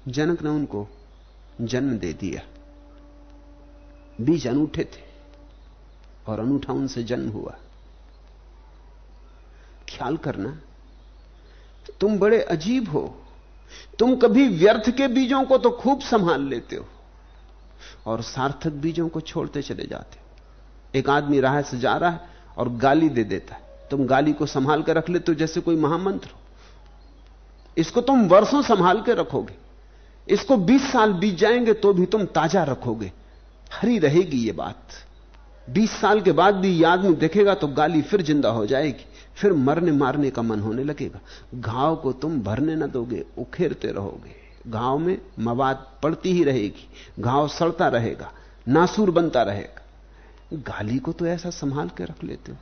जनक ने उनको जन्म दे दिया। बीज अनूठे थे और अनूठा उनसे जन्म हुआ। ख्याल करना, तुम बड़े अजीब हो। तुम कभी व्यर्थ के बीजों को तो खूब संभाल लेते हो और सार्थक बीजों को छोड़ते चले जाते हो। एक आदमी राह से जा रहा है और गाली दे देता है। तुम गाली को संभाल कर रख लेते हो जैसे कोई महामंत्र हो। इसको तुम वर्षों संभाल के रखोगे। इसको 20 साल बीत जाएँगे तो भी तुम ताज़ा रखोगे। हरी रहेगी ये बात। 20 साल के बाद भी ये आदमी देखेगा तो गाली फिर ज़िंदा हो जाएगी। फिर मरने मारने का मन होने लगेगा। घाव को तुम भरने ना दोगे, उखेरते रहोगे। घाव में मवाद पड़ती ही रहेगी। घाव सड़ता रहेगा, नासूर बनता रहेगा। गाली को तो ऐसा संभाल के रख लेते हो।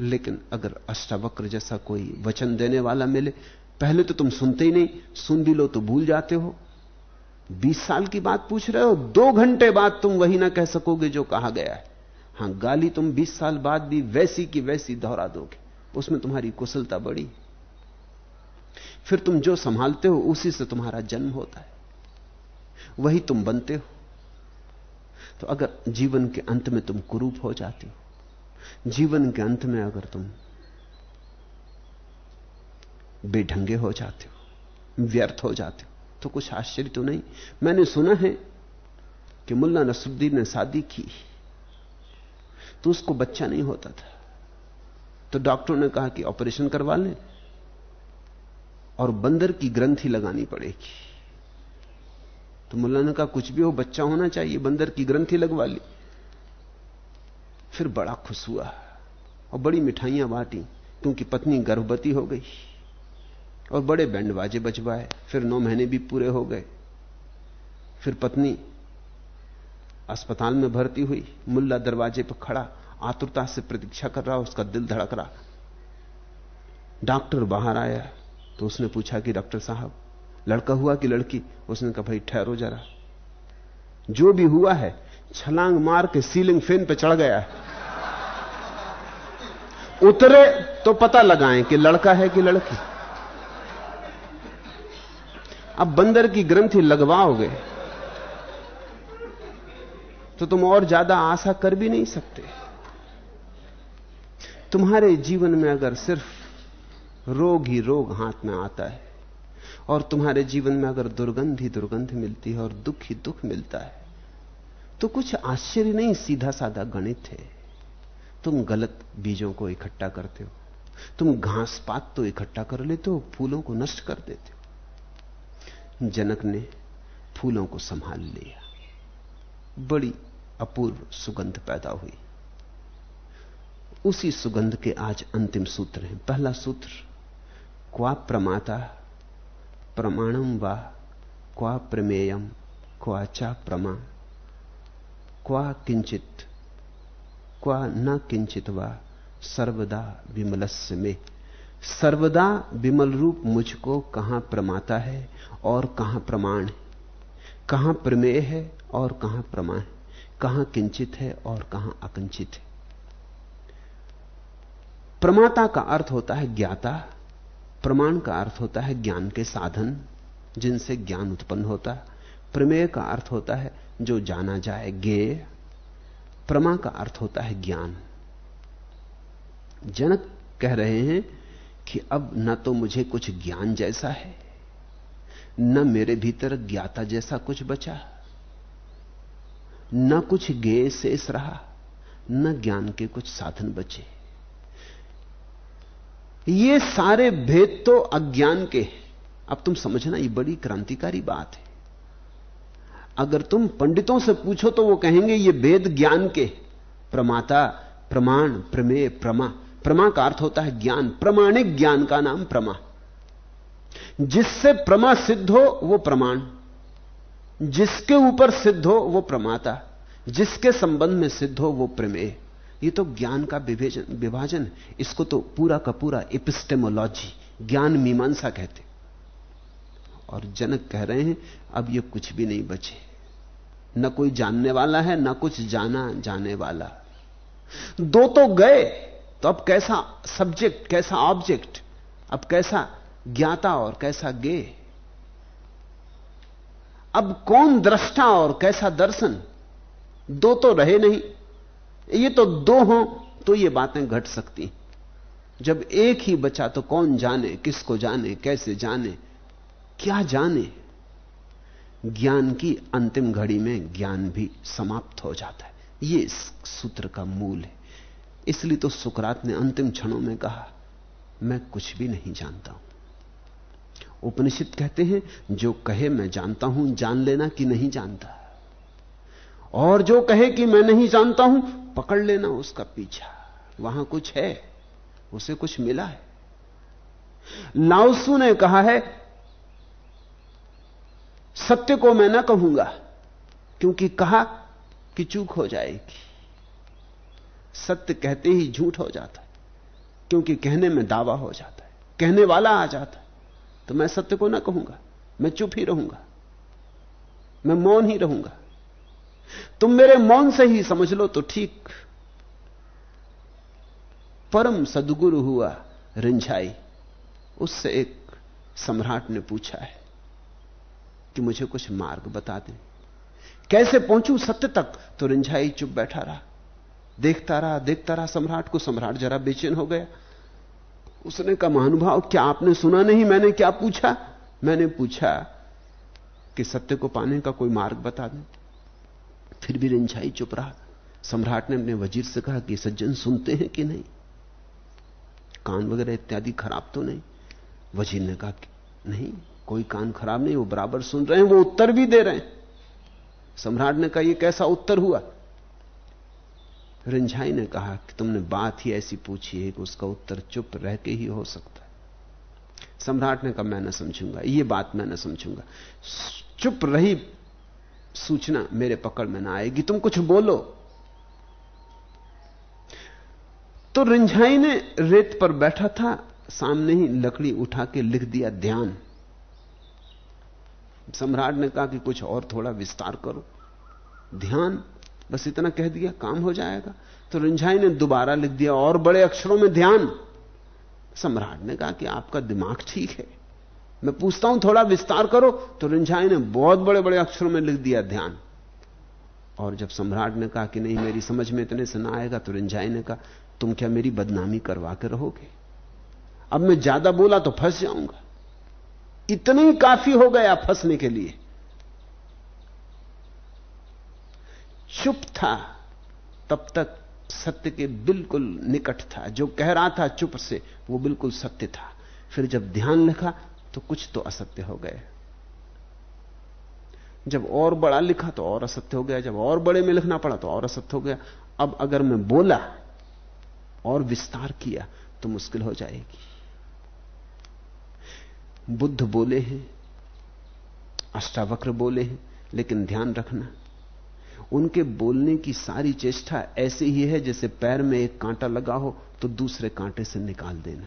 लेकिन अगर अष्टावक्र जैसा कोई वचन देने वाला मिले, पहले तो तुम सुनते ही नहीं, सुन भी लो तो भूल जाते हो। बीस साल की बात पूछ रहे हो, दो घंटे बाद तुम वही ना कह सकोगे जो कहा गया है। हाँ, गाली तुम बीस साल बाद भी वैसी की वैसी दोहरा दोगे। उसमें तुम्हारी कुशलता बड़ी फिर तुम जो संभालते हो, उसी से तुम्हारा जन्म होता है। वही तुम बनते हो। तो अगर जीवन के अंत में तुम कुरूप हो जाते हो, जीवन के अंत में अगर तुम बेढंगे हो जाते हो, व्यर्थ हो जाते हो तो कुछ आश्चर्य तो नहीं। मैंने सुना है कि मुल्ला नसरुद्दीन ने शादी की। तो उसको बच्चा नहीं होता था। तो डॉक्टर ने कहा कि ऑपरेशन करवा लें और बंदर की ग्रंथि लगानी पड़ेगी। तो मुल्ला ने कहा, कुछ भी हो, बच्चा होना चाहिए, बंदर की ग्रंथि लगवा ली। फिर बड़ा खुश हुआ और बड़ी मिठाइयाँ बांटी, क्योंकि पत्नी गर्भवती हो गई और बड़े बैंड बाजे बजवाए। फिर नौ महीने भी पूरे हो गए। फिर पत्नी अस्पताल में भर्ती हुई, मुल्ला दरवाजे पर खड़ा, आतुरता से प्रतीक्षा कर रहा, उसका दिल धड़क रहा। डॉक्टर बाहर आया तो उसने पूछा कि डॉक्टर साहब, लड़का हुआ कि लड़की? उसने कहा, भाई, ठहरो जरा। जो भी हुआ है, छलांग मार के सीलिंग फ़ैन पर चढ़ गया है। उतरे तो पता लगाएँ कि लड़का है कि लड़की। अब बंदर की ग्रंथि लगवाओगे तो तुम और ज़्यादा आशा कर भी नहीं सकते। तुम्हारे जीवन में अगर सिर्फ़ रोग ही रोग हाथ में आता है, और तुम्हारे जीवन में अगर दुर्गंध ही दुर्गंध मिलती है, और दुख ही दुख मिलता है तो कुछ आश्चर्य नहीं सीधा साधा गणित है। तुम गलत बीजों को इकट्ठा करते हो, तुम घास पात तो इकट्ठा कर लेते हो, फूलों को नष्ट कर देते हो। जनक ने फूलों को संभाल लिया। बड़ी अपूर्व सुगंध पैदा हुई। उसी सुगंध के आज अंतिम सूत्र हैं। पहला सूत्र, क्वा प्रमाता प्रमाणम वा क्वा प्रमेयम क्वाचा प्रमा, क्वा किंचित, क्वा न किंचित वा सर्वदा विमलस्य में। सर्वदा विमल रूप मुझको कहाँ प्रमाता है और कहाँ प्रमाण है? कहाँ प्रमेय है और कहाँ प्रमा है? कहाँ किंचित है और कहाँ अकिंचित है? प्रमाता का अर्थ होता है ज्ञाता, प्रमाण का अर्थ होता है ज्ञान के साधन, जिनसे ज्ञान उत्पन्न होता। प्रमेय का अर्थ होता है जो जाना जाए, ज्ञेय। प्रमा का अर्थ होता है ज्ञान। जनक कह रहे हैं कि अब न तो मुझे कुछ ज्ञान जैसा है न मेरे भीतर ज्ञाता जैसा कुछ बचा, न कुछ गेय शेष रहा, न ज्ञान के कुछ साधन बचे। ये सारे भेद तो अज्ञान के अब तुम समझना, ये बड़ी क्रांतिकारी बात है। अगर तुम पंडितों से पूछो तो वो कहेंगे, ये भेद ज्ञान के प्रमाता, प्रमाण, प्रमेय, प्रमा। प्रमा का अर्थ होता है ज्ञान। प्रमाणिक ज्ञान का नाम प्रमा। जिससे प्रमा सिद्ध हो, वो प्रमाण। जिसके ऊपर सिद्ध हो, वो प्रमाता। जिसके संबंध में सिद्ध हो, वो प्रमेय। ये तो ज्ञान का विभेजन, विभाजन। इसको तो पूरा का पूरा इपिस्टेमोलॉजी ज्ञान मीमांसा कहते। और जनक कह रहे हैं, अब ये कुछ भी नहीं बचे। न कोई जानने वाला है, ना कुछ जाना जाने वाला। दो तो गए तो अब कैसा सब्जेक्ट कैसा ऑब्जेक्ट अब कैसा ज्ञाता और कैसा गे अब कौन दृष्टा और कैसा दर्शन? दो तो रहे नहीं। ये तो दो हों तो ये बातें घट सकती। जब एक ही बचा तो कौन जाने, किसको जाने, कैसे जाने, क्या जाने? ज्ञान की अंतिम घड़ी में ज्ञान भी समाप्त हो जाता है। यह इस सूत्र का मूल है। इसलिए तो सुकरात ने अंतिम क्षणों में कहा, मैं कुछ भी नहीं जानता हूँ। उपनिषद कहते हैं, जो कहे मैं जानता हूँ, जान लेना कि नहीं जानता। और जो कहे कि मैं नहीं जानता हूँ, पकड़ लेना उसका पीछा। वहाँ कुछ है, उसे कुछ मिला है। लाउसू ने कहा है, सत्य को मैं ना कहूँगा, क्योंकि कहा कि चूक हो जाएगी। सत्य कहते ही झूठ हो जाता है, क्योंकि कहने में दावा हो जाता है, कहने वाला आ जाता है। तो मैं सत्य को ना कहूँगा। मैं चुप ही रहूँगा। मैं मौन ही रहूँगा। तुम मेरे मौन से ही समझ लो तो ठीक। परम सदगुरु हुआ रिंझाई। उससे एक सम्राट ने पूछा है कि मुझे कुछ मार्ग बता दें। कैसे पहुंचू सत्य तक? तो रिंझाई चुप बैठा रहा। देखता रहा देखता रहा, सम्राट को सम्राट जरा बेचैन हो गया। उसने कहा, महानुभाव, क्या आपने सुना नहीं? मैंने क्या पूछा? मैंने पूछा कि सत्य को पाने का कोई मार्ग बता दें। फिर भी रिंझाई चुप रहा। सम्राट ने अपने वज़ीर से कहा कि सज्जन सुनते हैं कि नहीं? कान वगैरह इत्यादि खराब तो नहीं? वज़ीर ने कहा नहीं, कोई कान खराब नहीं, वो बराबर सुन रहे हैं, वो उत्तर भी दे रहे हैं। सम्राट ने कहा यह कैसा उत्तर हुआ? रिंझाई ने कहा कि तुमने बात ही ऐसी पूछी है कि उसका उत्तर चुप रह के ही हो सकता है। सम्राट ने कहा, मैं ना समझूँगा। ये बात मैं ना समझूँगा। चुप रही सूचना मेरे पकड़ में ना आएगी। तुम कुछ बोलो। तो रिंझाई ने रेत पर बैठा था। सामने ही लकड़ी उठा के लिख दिया, ध्यान। सम्राट ने कहा कि कुछ और थोड़ा विस्तार करो। ध्यान? बस इतना कह दिया, काम हो जाएगा। तो रिंझाई ने दोबारा लिख दिया, और बड़े अक्षरों में ध्यान। सम्राट ने कहा कि आपका दिमाग ठीक है। मैं पूछता हूँ, थोड़ा विस्तार करो। तो रिंझाई ने बहुत बड़े बड़े अक्षरों में लिख दिया ध्यान। और जब सम्राट ने कहा कि नहीं, मेरी समझ में इतने से ना आएगा तो रिंझाई ने कहा, तुम क्या मेरी बदनामी करवा के रहोगे? अब मैं ज़्यादा बोला तो फंस जाऊँगा। इतनी काफ़ी हो गया फंसने के लिए। चुप था, तब तक सत्य के बिल्कुल निकट था। जो कह रहा था चुप से, वो बिल्कुल सत्य था। फिर जब ध्यान लिखा तो कुछ तो असत्य हो गए। जब और बड़ा लिखा तो और असत्य हो गया। जब और बड़े में लिखना पड़ा तो और असत्य हो गया। अब अगर मैं बोला, और विस्तार किया तो मुश्किल हो जाएगी। बुद्ध बोले हैं, अष्टावक्र बोले हैं, लेकिन ध्यान रखना। उनके बोलने की सारी चेष्टा ऐसे ही है जैसे पैर में एक कांटा लगा हो तो दूसरे कांटे से निकाल देना।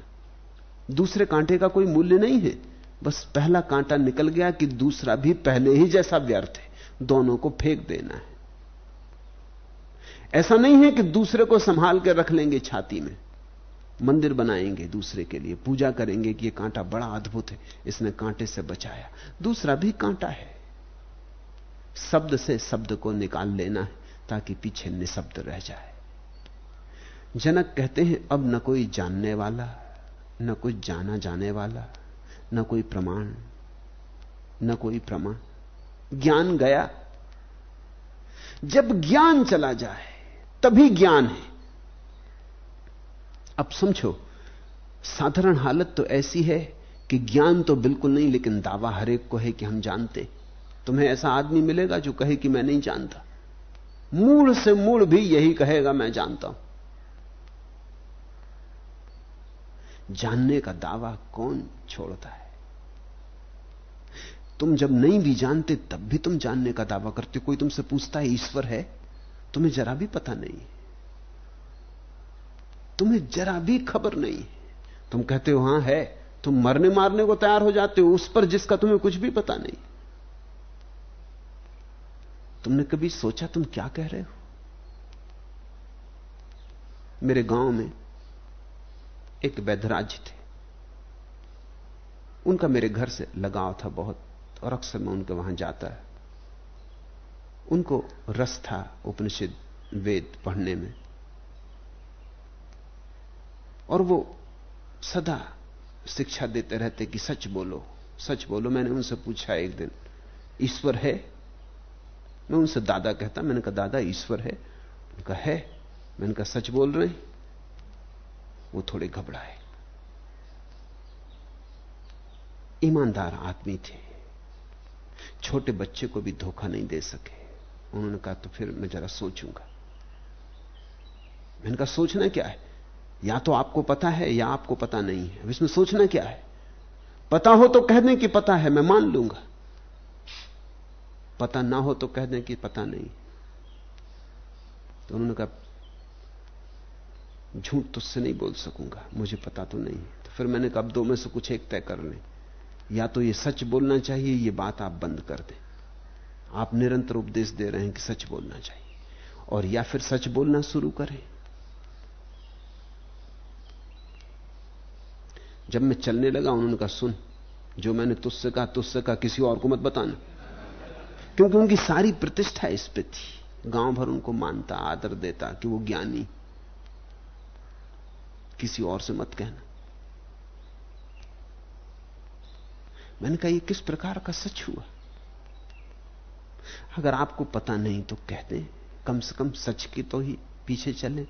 दूसरे कांटे का कोई मूल्य नहीं है। बस पहला कांटा निकल गया कि दूसरा भी पहले ही जैसा व्यर्थ है। दोनों को फेंक देना है। ऐसा नहीं है कि दूसरे को संभाल कर रख लेंगे छाती में। मंदिर बनाएँगे दूसरे के लिए, पूजा करेंगे कि यह कांटा बड़ा अद्भुत है, इसने कांटे से बचाया। दूसरा भी कांटा है। शब्द से शब्द को निकाल लेना है, ताकि पीछे निशब्द रह जाए। जनक कहते हैं, अब न कोई जानने वाला, न कोई जाना जाने वाला, न कोई प्रमाण, न कोई प्रमाण। ज्ञान गया। जब ज्ञान चला जाए, तभी ज्ञान है। अब समझो, साधारण हालत तो ऐसी है कि ज्ञान तो बिल्कुल नहीं, लेकिन दावा हरेक को है कि हम जानते। तुम्हें ऐसा आदमी मिलेगा जो कहे कि मैं नहीं जानता। मूल से मूल भी यही कहेगा, मैं जानता हूँ। जानने का दावा कौन छोड़ता है? तुम जब नहीं भी जानते, तब भी तुम जानने का दावा करते कोई तुमसे पूछता है, ईश्वर है? तुम्हें जरा भी पता नहीं तुम्हें जरा भी खबर नहीं तुम कहते हो, हाँ, है। तुम मरने मारने को तैयार हो जाते हो, उस पर जिसका तुम्हें कुछ भी पता नहीं। तुमने कभी सोचा तुम क्या कह रहे हो? मेरे गाँव में एक वैधराज थे। उनका मेरे घर से लगाव था बहुत, और अक्सर मैं उनके वहाँ जाता। है उनको रस था उपनिषद वेद पढ़ने में। और वो सदा शिक्षा देते रहते कि सच बोलो सच बोलो, मैंने उनसे पूछा एक दिन, ईश्वर है? मैं उनसे दादा कहता, मैंने कहा, दादा, ईश्वर है। उनका, है। मैंने कहा, सच बोल रहे वो थोड़े घबराए। ईमानदार आदमी थे। छोटे बच्चे को भी धोखा नहीं दे सके। उन्होंने कहा तो फिर मैं जरा सोचूँगा। मैंने कहा, सोचना क्या है? या तो आपको पता है या आपको पता नहीं है। इसमें सोचना क्या है? पता हो तो कह दें कि पता है, मैं मान लूँगा। पता ना हो तो कह दें कि पता नहीं। तो उन्होंने कहा, झूठ तुझसे नहीं बोल सकूँगा, मुझे पता तो नहीं। तो फिर मैंने कहा, अब दो में से कुछ एक तय कर लें। या तो ये सच बोलना चाहिए, ये बात आप बंद कर दें। आप निरंतर उपदेश दे रहे हैं कि सच बोलना चाहिए, और या फिर सच बोलना शुरू करें। जब मैं चलने लगा, उन्होंने कहा, सुन, जो मैंने तुझसे कहा तुझसे कहा, किसी और को मत बताना। क्योंकि उनकी सारी प्रतिष्ठा इस पे थी। गाँव भर उनको मानता, आदर देता कि वो ज्ञानी। किसी और से मत कहना। मैंने कहा, ये किस प्रकार का सच हुआ? अगर आपको पता नहीं तो कहते कम से कम सच की तो ही पीछे चले।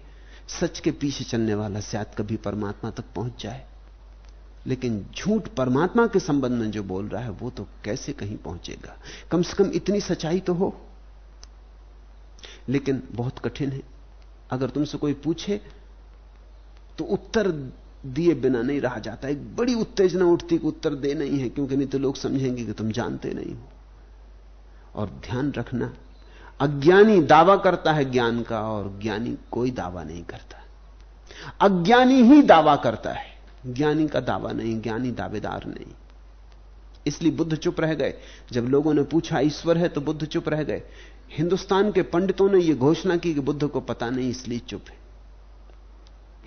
सच के पीछे चलने वाला शायद कभी परमात्मा तक पहुँच जाए। लेकिन झूठ परमात्मा के संबंध में जो बोल रहा है, वो तो कैसे कहीं पहुंचेगा? कम से कम इतनी सच्चाई तो हो। लेकिन बहुत कठिन है। अगर तुमसे कोई पूछे तो उत्तर दिए बिना नहीं रहा जाता। एक बड़ी उत्तेजना उठती कि उत्तर दे नहीं है, क्योंकि नहीं तो लोग समझेंगे कि तुम जानते नहीं हो। और ध्यान रखना, अज्ञानी दावा करता है ज्ञान का, और ज्ञानी कोई दावा नहीं करता। अज्ञानी ही दावा करता है। ज्ञानी का दावा नहीं, ज्ञानी दावेदार नहीं। इसलिए बुद्ध चुप रह गए। जब लोगों ने पूछा, ईश्वर है? तो बुद्ध चुप रह गए। हिंदुस्तान के पंडितों ने यह घोषणा की कि बुद्ध को पता नहीं, इसलिए चुप है।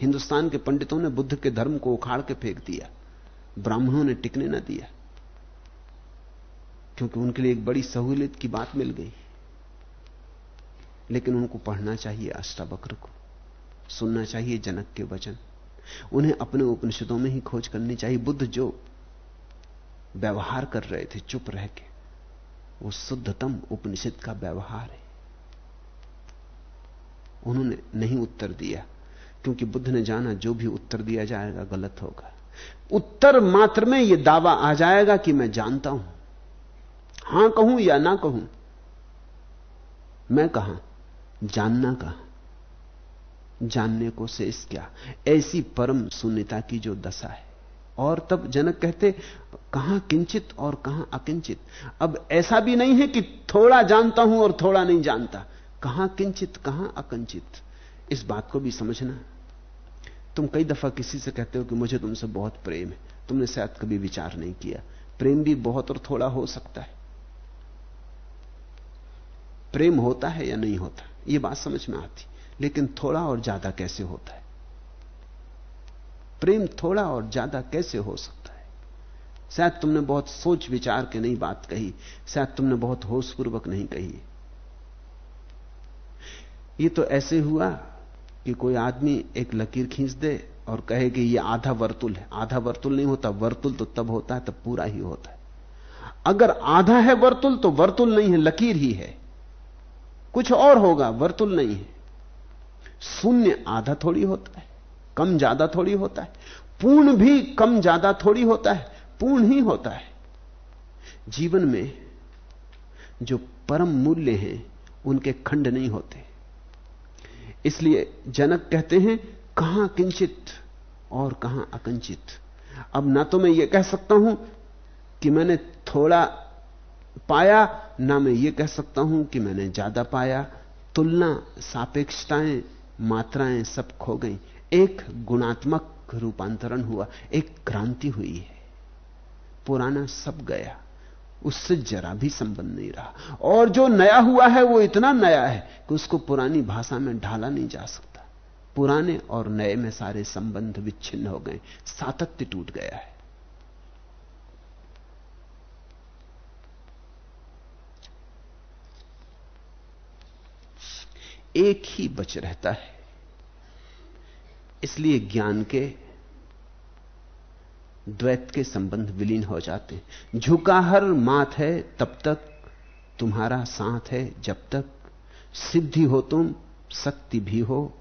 हिंदुस्तान के पंडितों ने बुद्ध के धर्म को उखाड़ के फेंक दिया। ब्राह्मणों ने टिकने ना दिया। क्योंकि उनके लिए एक बड़ी सहूलियत की बात मिल गई। लेकिन उनको पढ़ना चाहिए, अष्टावक्र को। सुनना चाहिए जनक के वचन। उन्हें अपने उपनिषदों में ही खोज करनी चाहिए। बुद्ध जो व्यवहार कर रहे थे, चुप रह के, वो शुद्धतम उपनिषद का व्यवहार है। उन्होंने नहीं उत्तर दिया, क्योंकि बुद्ध ने जाना जो भी उत्तर दिया जाएगा गलत होगा। उत्तर मात्र में यह दावा आ जाएगा कि मैं जानता हूँ। हाँ कहूँ या ना कहूँ, मैं कहा? जानना कहा? जानने को शेष क्या? ऐसी परम शून्यता की जो दशा है। और तब जनक कहते, कहाँ किंचित और कहाँ अकिंचित? अब ऐसा भी नहीं है कि थोड़ा जानता हूँ और थोड़ा नहीं जानता। कहाँ किंचित, कहाँ अकिंचित? इस बात को भी समझना। तुम कई दफ़ा किसी से कहते हो कि मुझे तुमसे बहुत प्रेम है। तुमने शायद कभी विचार नहीं किया। प्रेम भी बहुत और थोड़ा हो सकता है। प्रेम होता है या नहीं होता? यह बात समझ में आती। लेकिन थोड़ा और ज़्यादा कैसे होता है? प्रेम थोड़ा और ज़्यादा कैसे हो सकता है? शायद तुमने बहुत सोच विचार के नहीं बात कही, शायद तुमने बहुत होशपूर्वक नहीं कही। ये तो ऐसे हुआ कि कोई आदमी एक लकीर खींच दे और कहे कि यह आधा वर्तुल है। आधा वर्तुल नहीं होता, वर्तुल तो तब होता है, तब पूरा ही होता है। अगर आधा है वर्तुल तो वर्तुल नहीं है, लकीर ही है। कुछ और होगा, वर्तुल नहीं है। शून्य आधा थोड़ी होता है, कम ज़्यादा थोड़ी होता है, पूर्ण भी कम ज़्यादा थोड़ी होता है, पूर्ण ही होता है। जीवन में जो परम मूल्य हैं, उनके खंड नहीं होते। इसलिए जनक कहते हैं, कहाँ किंचित और कहाँ अकंचित। अब ना तो मैं यह कह सकता हूँ कि मैंने थोड़ा पाया, ना मैं ये कह सकता हूँ कि मैंने ज़्यादा पाया। तुलना सापेक्षताएँ मात्राएँ सब खो गई। एक गुणात्मक रूपांतरण हुआ, एक क्रांति हुई है। पुराना सब गया, उससे जरा भी संबंध नहीं रहा। और जो नया हुआ है, वो इतना नया है कि उसको पुरानी भाषा में ढाला नहीं जा सकता। पुराने और नए में सारे संबंध विच्छिन्न हो गए, सातत्य टूट गया है। एक ही बच रहता है। इसलिए ज्ञान के, द्वैत के संबंध विलीन हो जाते झुका हर मात है, तब तक तुम्हारा साथ है, जब तक सिद्धि हो तुम, शक्ति भी हो,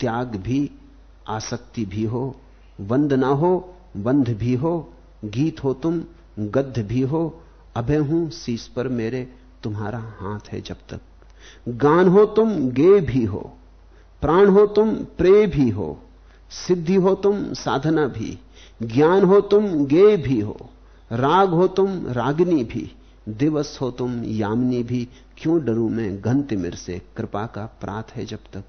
त्याग भी, आसक्ति भी हो, वंद ना हो बंध भी हो, गीत हो तुम, गद्ध भी हो, अभय हूँ, शीश पर मेरे, तुम्हारा हाथ है जब तक। गान हो तुम, गे भी हो। प्राण हो तुम, प्रे भी हो। सिद्धि हो तुम, साधना भी। ज्ञान हो तुम, गे भी हो। राग हो तुम, रागनी भी। दिवस हो तुम, यामिनी भी। क्यों डरू मैं घन तिमिर से? कृपा का प्रात है जब तक।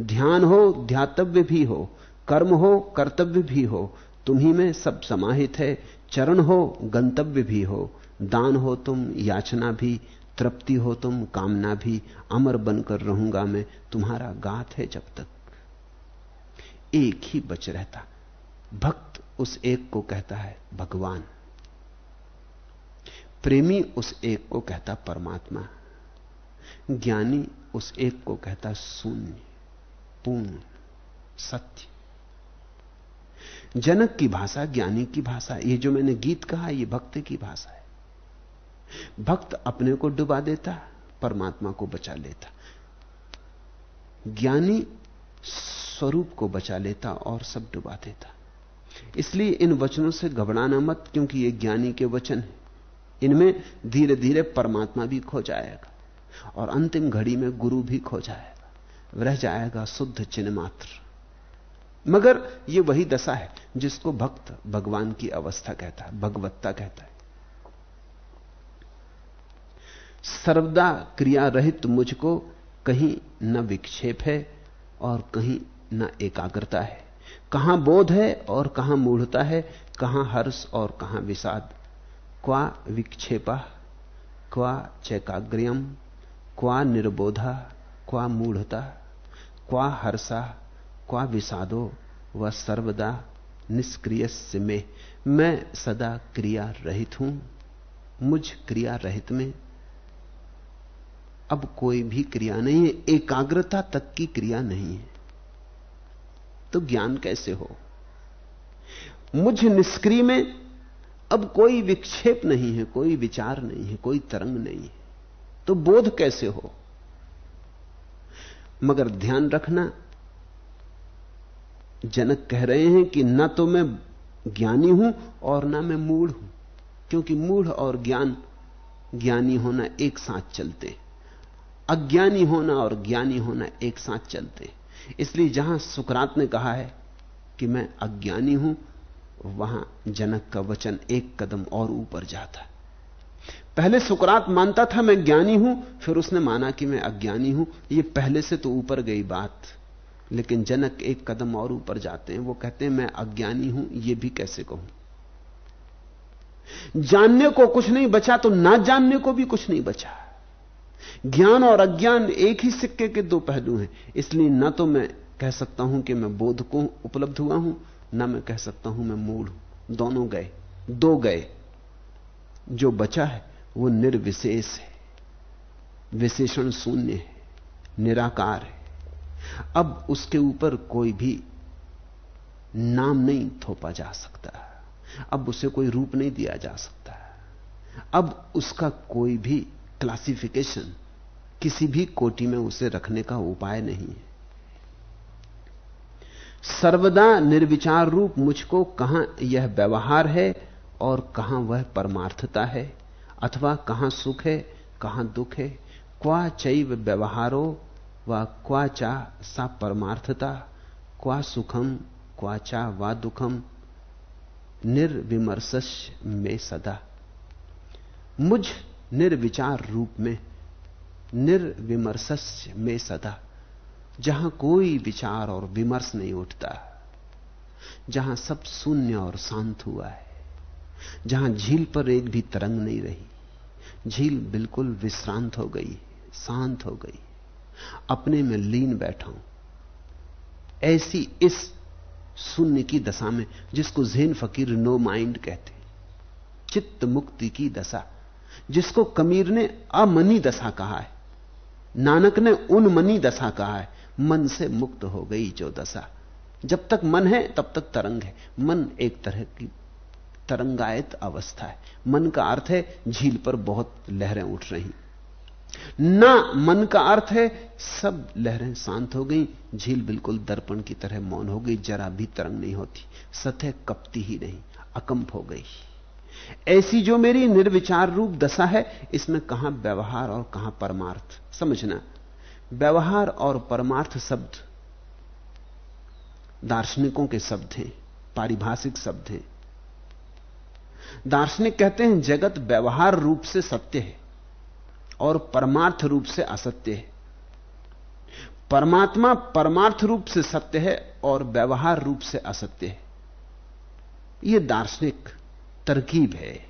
ध्यान हो, ध्यातव्य भी हो। कर्म हो, कर्तव्य भी हो। तुम्ही में सब समाहित है। चरण हो, गंतव्य भी हो। दान हो तुम, याचना भी। तृप्ति हो तुम, कामना भी अमर बनकर रहूँगा मैं, तुम्हारा गात है जब तक। एक ही बच रहता, भक्त उस एक को कहता है, भगवान। प्रेमी उस एक को कहता, परमात्मा। ज्ञानी उस एक को कहता, शून्य, पूर्ण, सत्य। जनक की भाषा, ज्ञानी की भाषा, ये जो मैंने गीत कहा, ये भक्त की भाषा है। भक्त अपने को डुबा देता, परमात्मा को बचा लेता। ज्ञानी स्वरूप को बचा लेता और सब डुबा देता। इसलिए इन वचनों से घबराना मत, क्योंकि ये ज्ञानी के वचन हैं। इनमें धीरे धीरे परमात्मा भी खो जाएगा और अंतिम घड़ी में गुरु भी खो जाएगा। रह जाएगा शुद्ध चिन्ह मात्र। मगर यह वही दशा है जिसको भक्त भगवान की अवस्था कहता है, भगवत्ता कहता है। सर्वदा क्रिया रहित मुझको कहीं न विक्षेप है और कहीं न एकाग्रता है। कहाँ बोध है और कहाँ मूढ़ता है, कहाँ हर्ष और कहाँ विषाद। क्वा विक्षेपा, क्वा चैकाग्र्यम, क्वा निर्बोधा, क्वा मूढ़ता, क्वा हर्षा, क्वा विषादो व सर्वदा निष्क्रिय में। मैं सदा क्रिया रहित हूँ, मुझ क्रिया रहित में अब कोई भी क्रिया नहीं है, एकाग्रता तक की क्रिया नहीं है। तो ज्ञान कैसे हो? मुझ निष्क्रिय में अब कोई विक्षेप नहीं है, कोई विचार नहीं है, कोई तरंग नहीं है। तो बोध कैसे हो? मगर ध्यान रखना, जनक कह रहे हैं कि ना तो मैं ज्ञानी हूँ और ना मैं मूढ़ हूँ, क्योंकि मूढ़ और ज्ञान, ज्ञानी होना एक साथ चलते अज्ञानी होना और ज्ञानी होना एक साथ चलते इसलिए जहाँ सुकरात ने कहा है कि मैं अज्ञानी हूँ, वहाँ जनक का वचन एक कदम और ऊपर जाता पहले सुकरात मानता था मैं ज्ञानी हूँ, फिर उसने माना कि मैं अज्ञानी हूँ। ये पहले से तो ऊपर गई बात। लेकिन जनक एक कदम और ऊपर जाते हैं, वो कहते हैं, मैं अज्ञानी हूँ, ये भी कैसे कहूँ? जानने को कुछ नहीं बचा तो ना जानने को भी कुछ नहीं बचा। ज्ञान और अज्ञान एक ही सिक्के के दो पहलू हैं। इसलिए ना तो मैं कह सकता हूँ कि मैं बोध को उपलब्ध हुआ हूँ, ना मैं कह सकता हूँ मैं मूड हूँ। दोनों गए। दो गए। जो बचा है, वो निर्विशेष है। विशेषण शून्य है। निराकार है। अब उसके ऊपर कोई भी नाम नहीं थोपा जा सकता। अब उसे कोई रूप नहीं दिया जा सकता। अब उसका कोई भी क्लासिफिकेशन किसी भी कोटि में उसे रखने का उपाय नहीं है। सर्वदा निर्विचार रूप मुझको कहाँ यह व्यवहार है और कहाँ वह परमार्थता है, अथवा कहाँ सुख है, कहाँ दुख है, क्वा चैव व्यवहारो व क्वा चा सा परमार्थता, क्वा सुखम, क्वा चा वा दुखम निर्विमर्श में सदा। मुझ निर्विचार रूप में निर्विमर्श में सदा। जहाँ कोई विचार और विमर्श नहीं उठता, जहाँ सब शून्य और शांत हुआ है, जहाँ झील पर एक भी तरंग नहीं रही, झील बिल्कुल विश्रांत हो गई, शांत हो गई। अपने में लीन बैठा हूँ। ऐसी इस शून्य की दशा में जिसको जैन फकीर नो माइंड कहते, चित्त मुक्ति की दशा, जिसको कमीर ने अमनी दशा कहा है नानक ने उन मनी दशा कहा है, मन से मुक्त हो गई जो दशा। जब तक मन है, तब तक तरंग है। मन एक तरह की तरंगायत अवस्था है। मन का अर्थ है, झील पर बहुत लहरें उठ रही। ना मन का अर्थ है, सब लहरें शांत हो गई, झील बिल्कुल दर्पण की तरह मौन हो गई, जरा भी तरंग नहीं होती। सतह कपती ही नहीं, अकंप हो गई। ऐसी जो मेरी निर्विचार रूप दशा है, इसमें कहाँ व्यवहार और कहाँ परमार्थ? समझना। व्यवहार और परमार्थ शब्द दार्शनिकों के शब्द हैं, पारिभाषिक शब्द हैं। दार्शनिक कहते हैं, जगत व्यवहार रूप से सत्य है और परमार्थ रूप से असत्य है। परमात्मा परमार्थ रूप से सत्य है और व्यवहार रूप से असत्य है। यह दार्शनिक तरकीब है,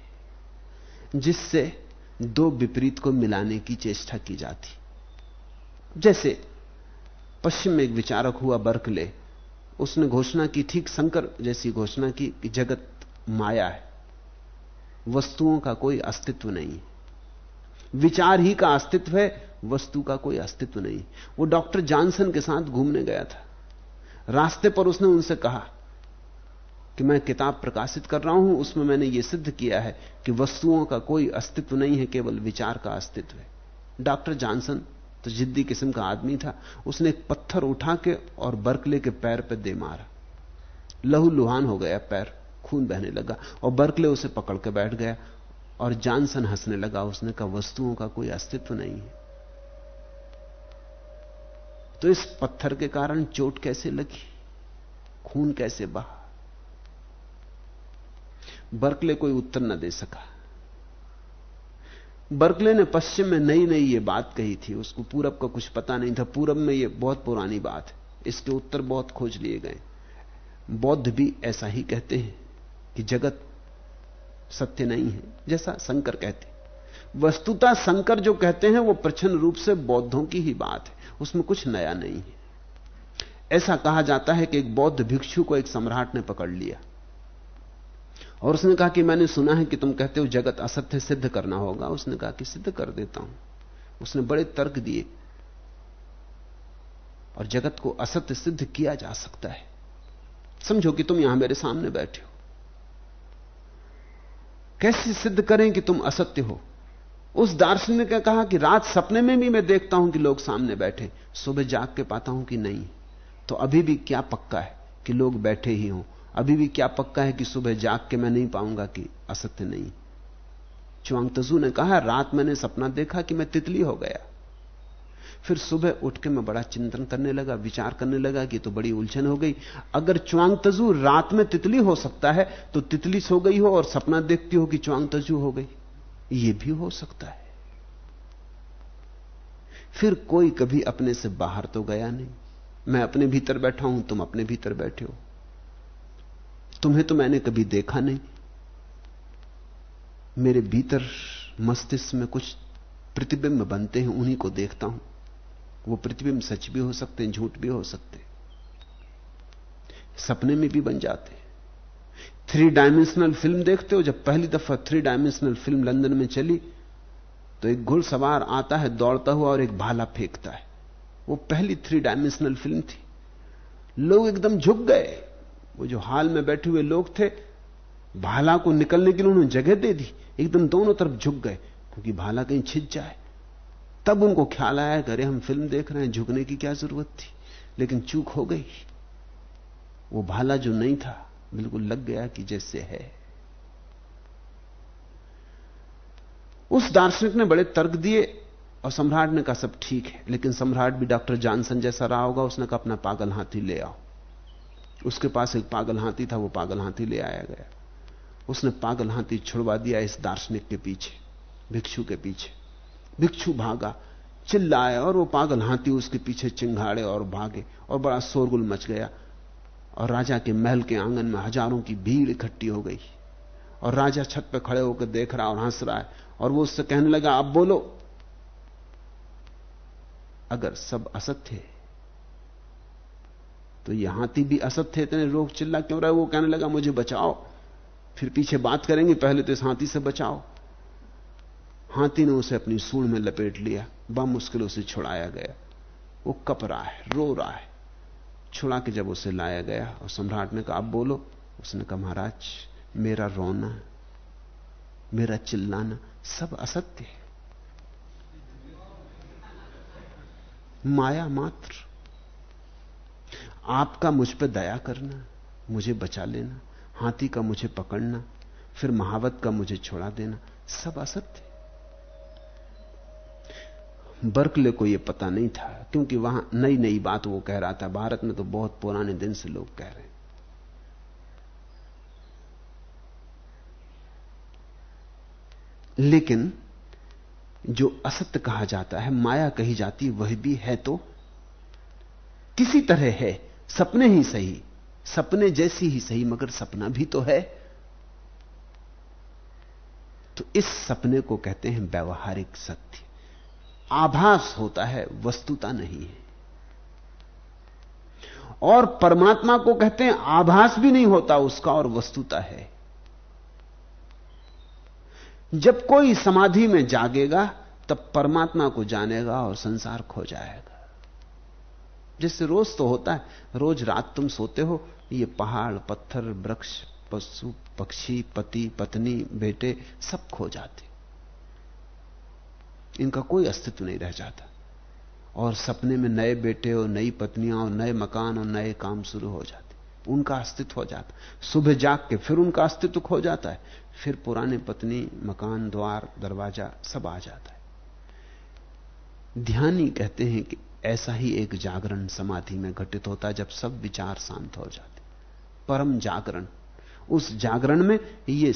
जिससे दो विपरीत को मिलाने की चेष्टा की जाती। जैसे पश्चिम में एक विचारक हुआ बर्कले, उसने घोषणा की, ठीक शंकर जैसी घोषणा की कि जगत माया है, वस्तुओं का कोई अस्तित्व नहीं। विचार ही का अस्तित्व है, वस्तु का कोई अस्तित्व नहीं। वो डॉक्टर जॉनसन के साथ घूमने गया था। रास्ते पर उसने उनसे कहा कि मैं किताब प्रकाशित कर रहा हूँ, उसमें मैंने यह सिद्ध किया है कि वस्तुओं का कोई अस्तित्व नहीं है, केवल विचार का अस्तित्व है। डॉक्टर जॉनसन तो जिद्दी किस्म का आदमी था। उसने एक पत्थर उठा के और बर्कले के पैर पर दे मारा। लहू लुहान हो गया, पैर खून बहने लगा और बर्कले उसे पकड़ के बैठ गया और जानसन हंसने लगा। उसने कहा, वस्तुओं का कोई अस्तित्व नहीं है। तो इस पत्थर के कारण चोट कैसे लगी? खून कैसे बहा? बर्कले कोई उत्तर न दे सका। बर्कले ने पश्चिम में नई नई ये बात कही थी, उसको पूरब का कुछ पता नहीं था। पूरब में ये बहुत पुरानी बात है। इसके उत्तर बहुत खोज लिए गए। बौद्ध भी ऐसा ही कहते हैं कि जगत सत्य नहीं है, जैसा शंकर कहते वस्तुता शंकर जो कहते हैं, वो प्रचन्न रूप से बौद्धों की ही बात है। उसमें कुछ नया नहीं है। ऐसा कहा जाता है कि एक बौद्ध भिक्षु को एक सम्राट ने पकड़ लिया। और उसने कहा कि मैंने सुना है कि तुम कहते हो जगत असत्य सिद्ध करना होगा। उसने कहा कि सिद्ध कर देता हूँ। उसने बड़े तर्क दिए। और जगत को असत्य सिद्ध किया जा सकता है। समझो कि तुम यहाँ मेरे सामने बैठे हो। कैसे सिद्ध करें कि तुम असत्य हो? उस दार्शनिक ने कहा कि रात सपने में भी मैं देखता हूँ कि लोग सामने बैठे। सुबह जाग के पाता हूँ कि नहीं। तो अभी भी क्या पक्का है कि लोग बैठे ही हों? अभी भी क्या पक्का है कि सुबह जाग के मैं नहीं पाऊँगा कि असत्य नहीं? चुआंग तजू ने कहा, रात मैंने सपना देखा कि मैं तितली हो गया। फिर सुबह उठ के मैं बड़ा चिंतन करने लगा, विचार करने लगा कि तो बड़ी उलझन हो गई। अगर चुआंग तजू रात में तितली हो सकता है तो तितली सो गई हो और सपना देखती हो कि च्वांग तजू हो गई। यह भी हो सकता है। फिर कोई कभी अपने से बाहर तो गया नहीं। मैं अपने भीतर बैठा हूँ, तुम अपने भीतर बैठे हो। तुम्हें तो मैंने कभी देखा नहीं। मेरे भीतर मस्तिष्क में कुछ प्रतिबिंब बनते हैं, उन्हीं को देखता हूँ। वो प्रतिबिंब सच भी हो सकते हैं, झूठ भी हो सकते हैं। सपने में भी बन जाते हैं। थ्री डायमेंशनल फ़िल्म देखते हो, जब पहली दफ़ा थ्री डायमेंशनल फ़िल्म लंदन में चली तो एक घुड़सवार आता है, दौड़ता हुआ और एक भाला फेंकता है। वो पहली थ्री डायमेंशनल फ़िल्म थी। लोग एकदम झुक गए। वो जो हाल में बैठे हुए लोग थे, भाला को निकलने के लिए उन्होंने जगह दे दी। एकदम दोनों तरफ़ झुक गए, क्योंकि भाला कहीं छिज जाए। तब उनको ख्याल आया अरे, हम फ़िल्म देख रहे हैं, झुकने की क्या ज़रूरत थी? लेकिन चूक हो गई। वो भाला जो नहीं था, बिल्कुल लग गया कि जैसे है। उस दार्शनिक ने बड़े तर्क दिए और सम्राट ने कहा, सब ठीक है। लेकिन सम्राट भी डॉक्टर जॉनसन जैसा रहा होगा, उसने कहा, अपना पागल हाथी ले आओ। उसके पास एक पागल हाथी था, वो पागल हाथी ले आया गया। उसने पागल हाथी छुड़वा दिया इस दार्शनिक के पीछे, भिक्षु के पीछे। भिक्षु भागा चिल्लाए और वो पागल हाथी उसके पीछे चिंगाड़े और भागे और बड़ा शोरगुल मच गया और राजा के महल के आँगन में हज़ारों की भीड़ इकट्ठी हो गई। और राजा छत पर खड़े होकर देख रहा और हंस रहा है और वो उससे कहने लगा, अब बोलो, अगर सब असत्य तो ये हाथी भी असत्य इतने लोग चिल्ला क्यों रहा है? वो कहने लगा, मुझे बचाओ। फिर पीछे बात करेंगे, पहले तो इस हाथी से बचाओ। हाथी ने उसे अपनी सूढ़ में लपेट लिया मुश्किल उसे छुड़ाया गया। वो कप रहा है, रो रहा है। छुड़ा के जब उसे लाया गया, और सम्राट ने कहा, आप बोलो। उसने कहा, महाराज, मेरा रोना, मेरा चिल्लाना सब असत्य है। माया मात्र। आपका मुझ पर दया करना, मुझे बचा लेना, हाथी का मुझे पकड़ना, फिर महावत का मुझे छोड़ा देना, सब असत्य बर्कले को यह पता नहीं था, क्योंकि वहाँ नई नई बात वो कह रहा था। भारत में तो बहुत पुराने दिन से लोग कह रहे हैं। लेकिन जो असत्य कहा जाता है, माया कही जाती वह भी है तो किसी तरह है। सपने ही सही, सपने जैसी ही सही, मगर सपना भी तो है। तो इस सपने को कहते हैं व्यवहारिक सत्य। आभास होता है, वस्तुता नहीं है। और परमात्मा को कहते हैं आभास भी नहीं होता, उसका और वस्तुता है। जब कोई समाधि में जागेगा, तब परमात्मा को जानेगा और संसार खो जाएगा। जिससे रोज तो होता है, रोज रात तुम सोते हो, ये पहाड़, पत्थर, वृक्ष, पशु, पक्षी, पति, पत्नी, बेटे, सब खो जाते। इनका कोई अस्तित्व नहीं रह जाता। और सपने में नए बेटे और नई पत्नियाँ और नए मकान और नए काम शुरू हो जाते। उनका अस्तित्व हो जाता। सुबह जाग के फिर उनका अस्तित्व खो जाता है। फिर पुराने पत्नी, मकान, द्वार, दरवाज़ा, सब आ जाता है। ध्यानी कहते हैं कि ऐसा ही एक जागरण समाधि में घटित होता है जब सब विचार शांत हो जाते परम जागरण। उस जागरण में ये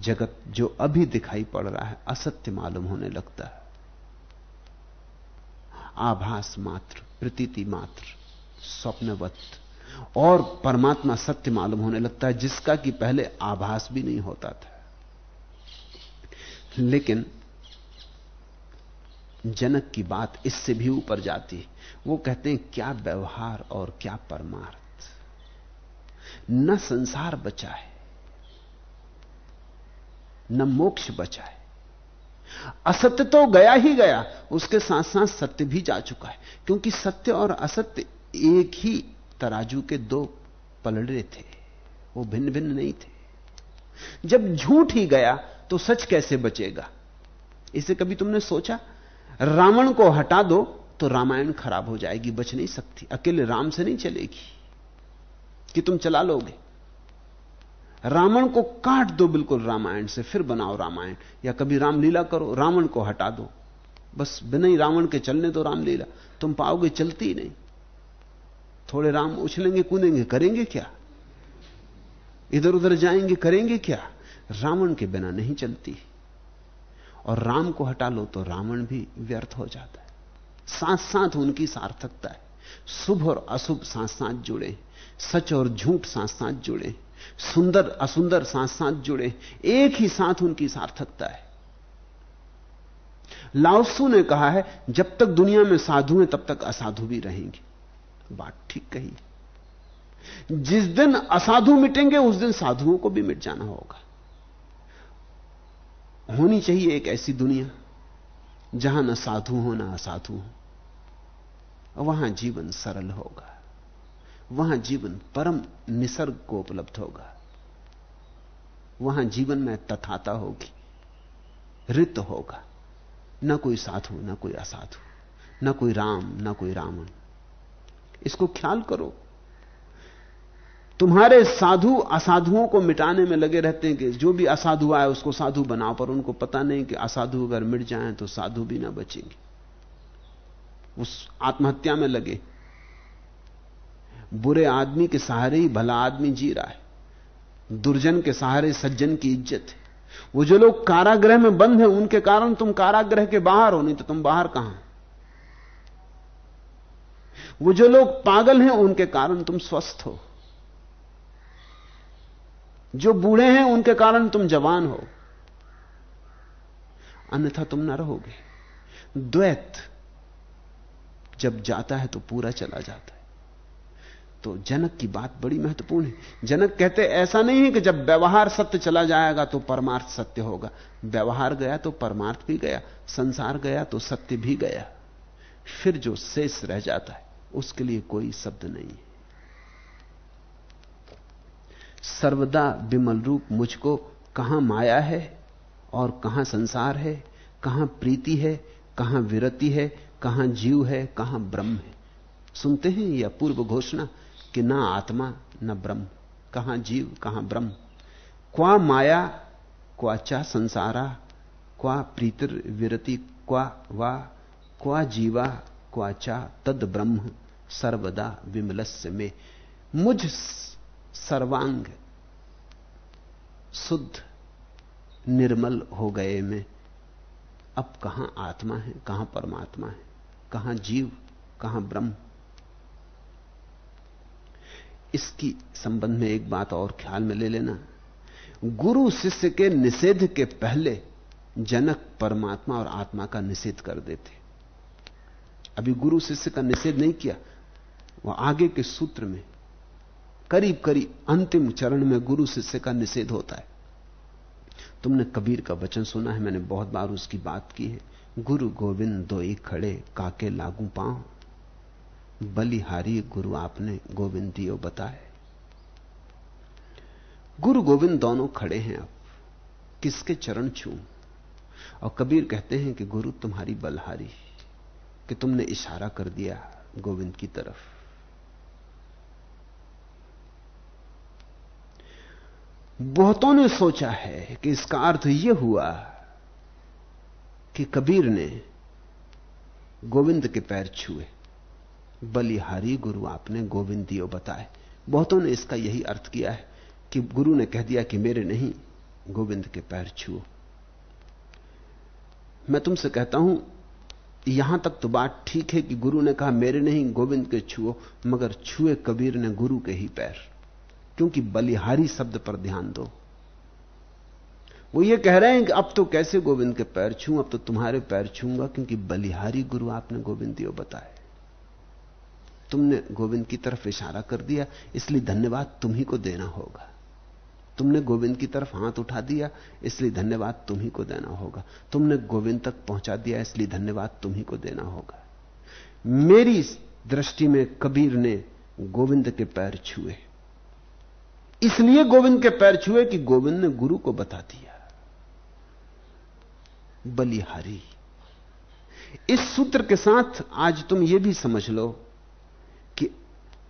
जगत जो अभी दिखाई पड़ रहा है, असत्य मालूम होने लगता है। आभास मात्र, प्रतीति मात्र, स्वप्नवत। और परमात्मा सत्य मालूम होने लगता है, जिसका कि पहले आभास भी नहीं होता था। लेकिन जनक की बात इससे भी ऊपर जाती है। वो कहते हैं, क्या व्यवहार और क्या परमार्थ? न संसार बचा है, न मोक्ष बचा है। असत्य तो गया ही गया, उसके साथ साथ सत्य भी जा चुका है। क्योंकि सत्य और असत्य एक ही तराजू के दो पलड़े थे, वो भिन्न भिन्न नहीं थे। जब झूठ ही गया तो सच कैसे बचेगा? इसे कभी तुमने सोचा? रावण को हटा दो तो रामायण खराब हो जाएगी, बच नहीं सकती। अकेले राम से नहीं चलेगी। कि तुम चला लोगे? रावण को काट दो बिल्कुल रामायण से, फिर बनाओ रामायण। या कभी रामलीला करो, रावण को हटा दो। बस बिना ही रावण के चलने दो रामलीला। तुम पाओगे चलती नहीं। थोड़े राम उछलेंगे, कूदेंगे, करेंगे क्या? इधर उधर जाएँगे, करेंगे क्या? रावण के बिना नहीं चलती। और राम को हटा लो तो रावण भी व्यर्थ हो जाता है। साथ साथ उनकी सार्थकता है। शुभ और अशुभ साथ साथ जुड़े। सच और झूठ साथ साथ जुड़े। सुंदर, असुंदर साथ साथ जुड़े। एक ही साथ उनकी सार्थकता है। लाओसू ने कहा है, जब तक दुनिया में साधु हैं, तब तक असाधु भी रहेंगे। बात ठीक कही। जिस दिन असाधु मिटेंगे, उस दिन साधुओं को भी मिट जाना होगा। होनी चाहिए एक ऐसी दुनिया, जहाँ न साधु हो, न असाधु हो। वहाँ जीवन सरल होगा। वहाँ जीवन परम निसर्ग को उपलब्ध होगा। वहाँ जीवन में तथाता होगी, रित होगा। न कोई साधु, न कोई असाधु, न कोई राम, न कोई रावण। इसको ख्याल करो। तुम्हारे साधु असाधुओं को मिटाने में लगे रहते हैं कि जो भी असाधु आए उसको साधु बनाओ, पर उनको पता नहीं कि असाधु अगर मिट जाएँ तो साधु भी ना बचेंगे। उस आत्महत्या में लगे। बुरे आदमी के सहारे ही भला आदमी जी रहा है। दुर्जन के सहारे सज्जन की इज़्ज़त है। वो जो लोग कारागृह में बंद हैं, उनके कारण तुम कारागृह के बाहर हो, नहीं तो तुम बाहर कहाँ वो जो लोग पागल हैं, उनके कारण तुम स्वस्थ हो। जो बूढ़े हैं, उनके कारण तुम जवान हो। अन्यथा तुम ना रहोगे। द्वैत जब जाता है तो पूरा चला जाता है। तो जनक की बात बड़ी महत्वपूर्ण है। जनक कहते, ऐसा नहीं है कि जब व्यवहार सत्य चला जाएगा तो परमार्थ सत्य होगा। व्यवहार गया तो परमार्थ भी गया, संसार गया तो सत्य भी गया। फिर जो शेष रह जाता है, उसके लिए कोई शब्द नहीं है। सर्वदा विमल रूप मुझको कहाँ माया है और कहाँ संसार है, कहाँ प्रीति है, कहाँ विरति है, कहाँ जीव है, कहाँ ब्रह्म है। सुनते हैं यह पूर्व घोषणा कि ना आत्मा, न ब्रह्म। कहाँ जीव, कहाँ ब्रह्म। क्वा माया क्वाचा संसारा, क्वा प्रीतिर विरति, क्वा वा, क्वा जीवा क्वाचा तद ब्रह्म। सर्वदा विमलस्य में। मुझ सर्वांग शुद्ध निर्मल हो गए में। अब कहाँ आत्मा है, कहाँ परमात्मा है, कहाँ जीव, कहाँ ब्रह्म? इसकी संबंध में एक बात और ख्याल में ले लेना। गुरु शिष्य के निषेध के पहले जनक परमात्मा और आत्मा का निषेध कर देते। अभी गुरु शिष्य का निषेध नहीं किया, वह आगे के सूत्र में करीब करीब अंतिम चरण में गुरु शिष्य का निषेध होता है। तुमने कबीर का वचन सुना है, मैंने बहुत बार उसकी बात की है। गुरु गोविंद दो ही खड़े, काके लागू पाँव। बलिहारी गुरु आपने गोविंद दियो बताए। गुरु गोविंद दोनों खड़े हैं अब। किसके चरण छू? और कबीर कहते हैं कि गुरु तुम्हारी बलहारी, कि तुमने इशारा कर दिया गोविंद की तरफ़। बहुतों ने सोचा है कि इसका अर्थ यह हुआ कि कबीर ने गोविंद के पैर छुए। बलिहारी गुरु आपने गोविंद दियो बताए। बहुतों ने इसका यही अर्थ किया है कि गुरु ने कह दिया कि मेरे नहीं, गोविंद के पैर छुओ। मैं तुमसे कहता हूँ, यहाँ तक तो बात ठीक है कि गुरु ने कहा, मेरे नहीं, गोविंद के छुओ, मगर छुए कबीर ने गुरु के ही पैर। क्योंकि बलिहारी शब्द पर ध्यान दो। वो ये कह रहे हैं कि अब तो कैसे गोविंद के पैर छू, अब तो तुम्हारे पैर छूँगा, क्योंकि बलिहारी गुरु आपने गोविंद दियो बताए। तुमने गोविंद की तरफ़ इशारा कर दिया, इसलिए धन्यवाद तुम्ही को देना होगा। तुमने गोविंद की तरफ़ हाथ उठा दिया, इसलिए धन्यवाद तुम्ही को देना होगा। तुमने गोविंद तक पहुँचा दिया, इसलिए धन्यवाद तुम्ही को देना होगा। मेरी दृष्टि में कबीर ने गोविंद के पैर छुए। इसलिए गोविंद के पैर छुए कि गोविंद ने गुरु को बता दिया। बलिहारी, इस सूत्र के साथ आज तुम यह भी समझ लो कि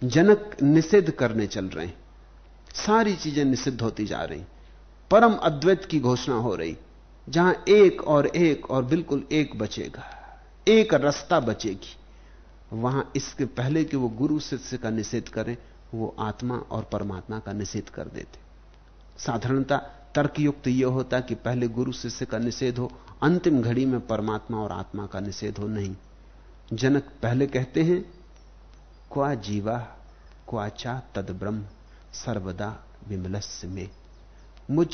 जनक निषेध करने चल रहे हैं। सारी चीज़ें निषिद्ध होती जा रही। परम अद्वैत की घोषणा हो रही, जहाँ एक और एक और बिल्कुल एक बचेगा, एक रास्ता बचेगी। वहाँ इसके पहले कि वो गुरु शिष्य का निषेध करें वो आत्मा और परमात्मा का निषेध कर देते। साधारणता तर्कयुक्त यह होता कि पहले गुरु शिष्य का निषेध हो, अंतिम घड़ी में परमात्मा और आत्मा का निषेध हो, नहीं। जनक पहले कहते हैं, क्वा जीवा क्वाचा तद ब्रह्म सर्वदा विमलस्य में। मुझ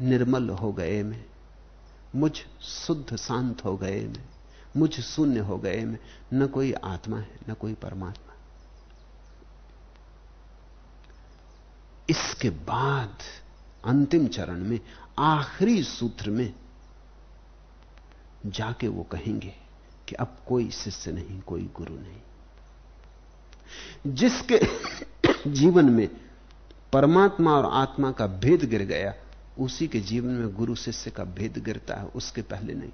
निर्मल हो गए में, मुझ शुद्ध शांत हो गए में, मुझ शून्य हो गए में, न कोई आत्मा है, न कोई परमात्मा। इसके बाद अंतिम चरण में, आखिरी सूत्र में जाके वो कहेंगे कि अब कोई शिष्य नहीं, कोई गुरु नहीं। जिसके जीवन में परमात्मा और आत्मा का भेद गिर गया, उसी के जीवन में गुरु शिष्य का भेद गिरता है, उसके पहले नहीं।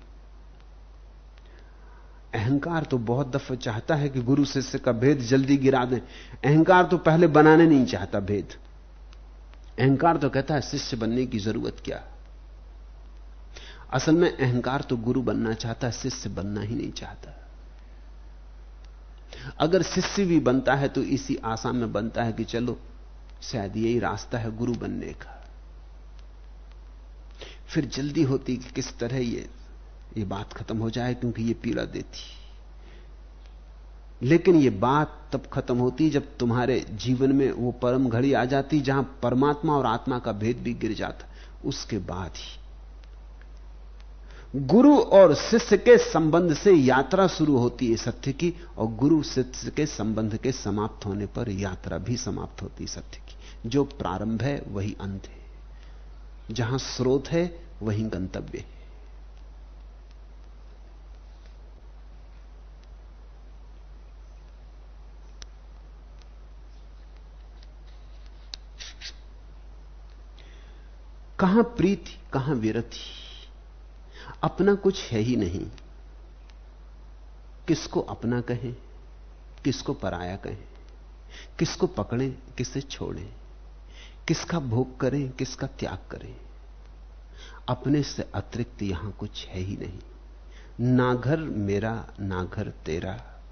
अहंकार तो बहुत दफ़ा चाहता है कि गुरु शिष्य का भेद जल्दी गिरा दें। अहंकार तो पहले बनाने नहीं चाहता भेद। अहंकार तो कहता है, शिष्य बनने की ज़रूरत क्या? असल में अहंकार तो गुरु बनना चाहता है, शिष्य बनना ही नहीं चाहता। अगर शिष्य भी बनता है तो इसी आशा में बनता है कि चलो, शायद यही रास्ता है गुरु बनने का। फिर जल्दी होती कि किस तरह ये ये बात खत्म हो जाए, क्योंकि ये पीड़ा देती। लेकिन ये बात तब खत्म होती जब तुम्हारे जीवन में वो परम घड़ी आ जाती जहाँ परमात्मा और आत्मा का भेद भी गिर जाता। उसके बाद ही। गुरु और शिष्य के संबंध से यात्रा शुरू होती है सत्य की, और गुरु शिष्य के संबंध के समाप्त होने पर यात्रा भी समाप्त होती है सत्य की। जो प्रारंभ है, वही अंत है। जहाँ स्रोत है, वही गंतव्य है। कहाँ प्रीति, कहाँ विरति? अपना कुछ है ही नहीं। किसको अपना कहें, किसको पराया कहें, किसको पकड़ें, किसे छोड़ें, किसका भोग करें, किसका त्याग करें? अपने से अतिरिक्त यहाँ कुछ है ही नहीं। ना घर मेरा ना घर तेरा।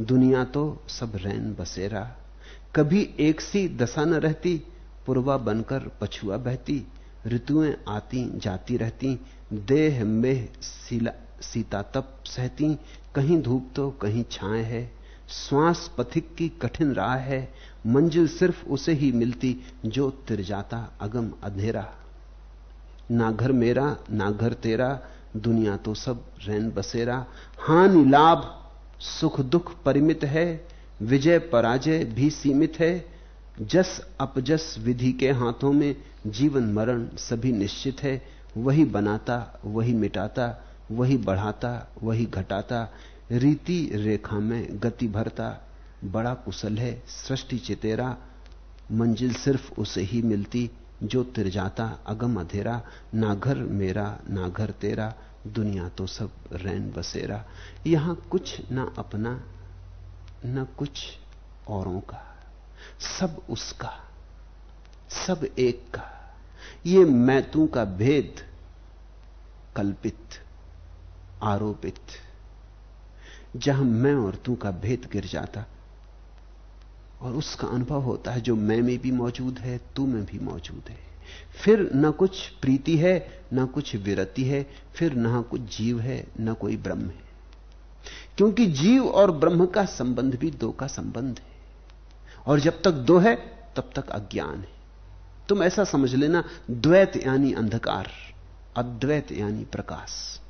दुनिया तो सब रैन बसेरा। कभी एक सी दशा न रहती पूर्वा बनकर पछुआ बहती, ऋतुएँ आती, जाती रहती, देह में सीता तप सहती, कहीं धूप तो कहीं छाए है। श्वास पथिक की कठिन राह है, मंजिल सिर्फ़ उसे ही मिलती, जो तिर जाता अगम अंधेरा। ना घर मेरा, ना घर तेरा, दुनिया तो सब रैन बसेरा। हानि लाभ, सुख दुख परिमित है, विजय पराजय भी सीमित है। जस अपजस विधि के हाथों में जीवन मरण सभी निश्चित है, वही बनाता, वही मिटाता, वही बढ़ाता, वही घटाता, रीति रेखा में गति भरता, बड़ा कुशल है, सृष्टि चितेरा, मंजिल सिर्फ़ उसे ही मिलती, जो तिर जाता, अगम अधेरा ना घर मेरा ना घर तेरा, दुनिया तो सब रैन बसेरा। यहाँ कुछ ना अपना, न कुछ औरों का। सब उसका, सब एक का, ये मैं तू का भेद कल्पित, आरोपित, जहाँ मैं और तू का भेद गिर जाता, और उसका अनुभव होता है जो मैं में भी मौजूद है, तू में भी मौजूद है। फिर न कुछ प्रीति है, न कुछ विरति है, फिर न कुछ जीव है, न कोई ब्रह्म है। क्योंकि जीव और ब्रह्म का संबंध भी दो का संबंध है। और जब तक दो है, तब तक अज्ञान है। तुम ऐसा समझ लेना, द्वैत यानी अंधकार, अद्वैत यानी प्रकाश।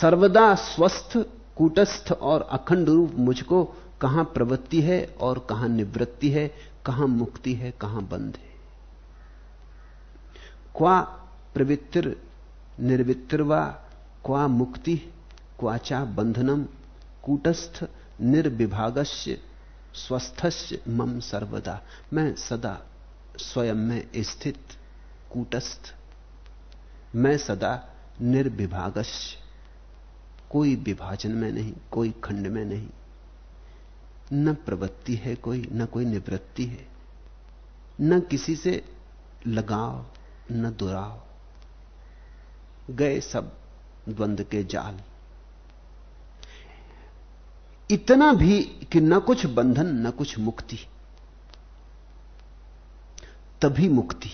सर्वदा स्वस्थ, कूटस्थ और अखंड रूप मुझको कहाँ प्रवृत्ति है और कहाँ निवृत्ति है, कहाँ मुक्ति है, कहाँ बंद है। क्वा प्रवित्र निर्वित्रवा क्वा मुक्ति क्वाचा बंधनम, कूटस्थ निर्विभागस्य स्वस्थस्य मम सर्वदा। मैं सदा स्वयं में स्थित, कूटस्थ। मैं सदा निर्विभागस्य। कोई विभाजन में नहीं, कोई खंड में नहीं। न प्रवृत्ति है कोई, न कोई निवृत्ति है। न किसी से लगाव, न दुराव। गए सब द्वंद के जाल। इतना भी कि न कुछ बंधन, न कुछ मुक्ति। तभी मुक्ति।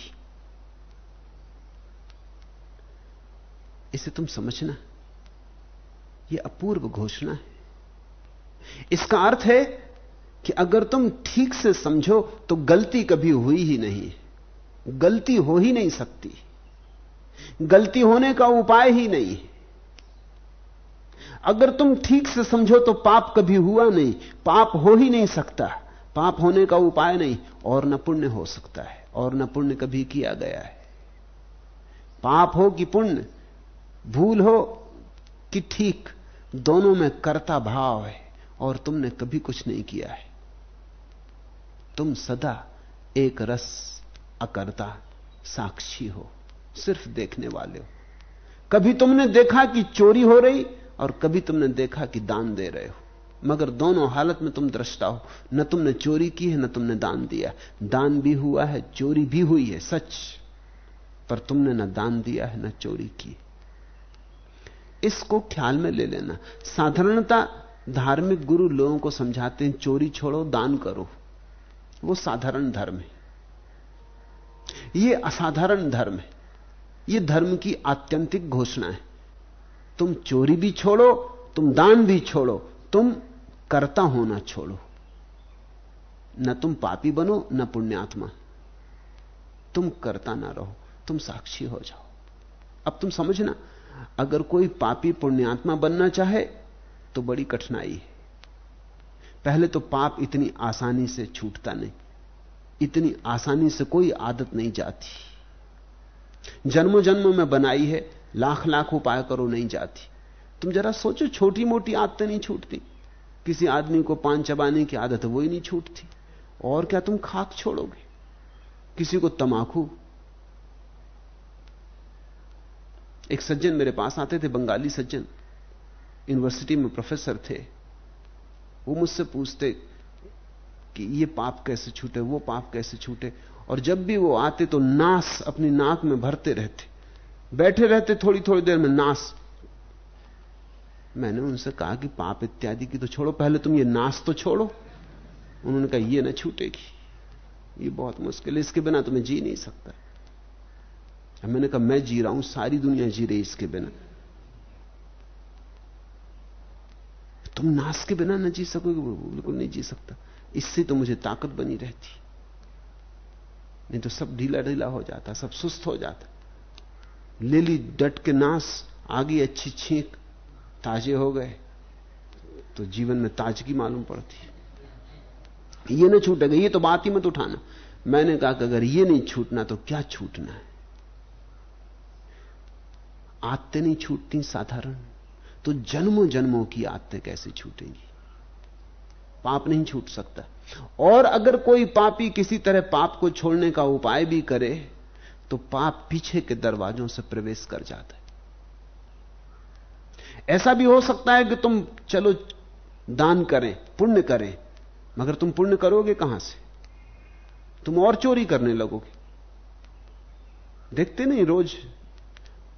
इसे तुम समझना। यह अपूर्व घोषणा है। इसका अर्थ है कि अगर तुम ठीक से समझो तो गलती कभी हुई ही नहीं गलती हो ही नहीं सकती। गलती होने का उपाय ही नहीं अगर तुम ठीक से समझो तो पाप कभी हुआ नहीं, पाप हो ही नहीं सकता। पाप होने का उपाय नहीं, और न पुण्य हो सकता है, और न पुण्य कभी किया गया है। पाप हो कि पुण्य, भूल हो कि ठीक, दोनों में कर्ता भाव है, और तुमने कभी कुछ नहीं किया है। तुम सदा एक रस अकर्ता साक्षी हो, सिर्फ़ देखने वाले हो। कभी तुमने देखा कि चोरी हो रही और कभी तुमने देखा कि दान दे रहे हो। मगर दोनों हालत में तुम दृष्टा हो। न तुमने चोरी की है, न तुमने दान दिया। दान भी हुआ है, चोरी भी हुई है, सच। पर तुमने न दान दिया है, न चोरी की। इसको ख्याल में ले लेना। साधारणता धार्मिक गुरु लोगों को समझाते हैं, चोरी छोड़ो, दान करो। वो साधारण धर्म है। ये असाधारण धर्म है। ये धर्म की आत्यंतिक घोषणा है। तुम चोरी भी छोड़ो, तुम दान भी छोड़ो, तुम कर्ता होना छोड़ो। न तुम पापी बनो, न पुण्यात्मा। तुम करता ना रहो, तुम साक्षी हो जाओ। अब तुम समझना, अगर कोई पापी पुण्यात्मा बनना चाहे तो बड़ी कठिनाई है। पहले तो पाप इतनी आसानी से छूटता नहीं। इतनी आसानी से कोई आदत नहीं जाती। जन्मों जन्मों में बनाई है लाख लाख उपाय करो नहीं जाती। तुम जरा सोचो छोटी मोटी आदतें नहीं छूटती। किसी आदमी को पान चबाने की आदत वही नहीं छूटती। और क्या तुम खाक छोड़ोगे? किसी को तमाकू। एक सज्जन मेरे पास आते थे, बंगाली सज्जन। यूनिवर्सिटी में प्रोफेसर थे। वो मुझसे पूछते कि ये पाप कैसे छूटे, वो पाप कैसे छूटे। और जब भी वो आते तो नास अपनी नाक में भरते रहते। बैठे रहते थोड़ी थोड़ी देर में नाश मैंने उनसे कहा कि पाप इत्यादि की तो छोड़ो, पहले तुम ये नाश तो छोड़ो। उन्होंने कहा, ये ना छूटेगी। ये बहुत मुश्किल है, इसके बिना तो मैं जी नहीं सकता। मैंने कहा, मैं जी रहा हूँ, सारी दुनिया जी रही इसके बिना। तुम नाश के बिना ना जी सकोगे? बिल्कुल नहीं जी सकता। इससे तो मुझे ताकत बनी रहती। नहीं तो सब ढीला ढीला हो जाता, सब सुस्त हो जाता। ले ली डट के नाश आगे अच्छी छींक, ताजे हो गए। तो जीवन में ताजगी मालूम पड़ती। ये ना छूटेगा, ये तो बात ही मत उठाना। मैंने कहा कि अगर ये नहीं छूटना तो क्या छूटना है? आदतें नहीं छूटती, साधारण। तो जन्मों जन्मों की आते कैसे छूटेंगी? पाप नहीं छूट सकता। और अगर कोई पापी किसी तरह पाप को छोड़ने का उपाय भी करे तो पाप पीछे के दरवाजों से प्रवेश कर जाता है। ऐसा भी हो सकता है कि तुम, चलो, दान करें, पुण्य करें, मगर तुम पुण्य करोगे कहाँ से? तुम और चोरी करने लगोगे। देखते नहीं रोज,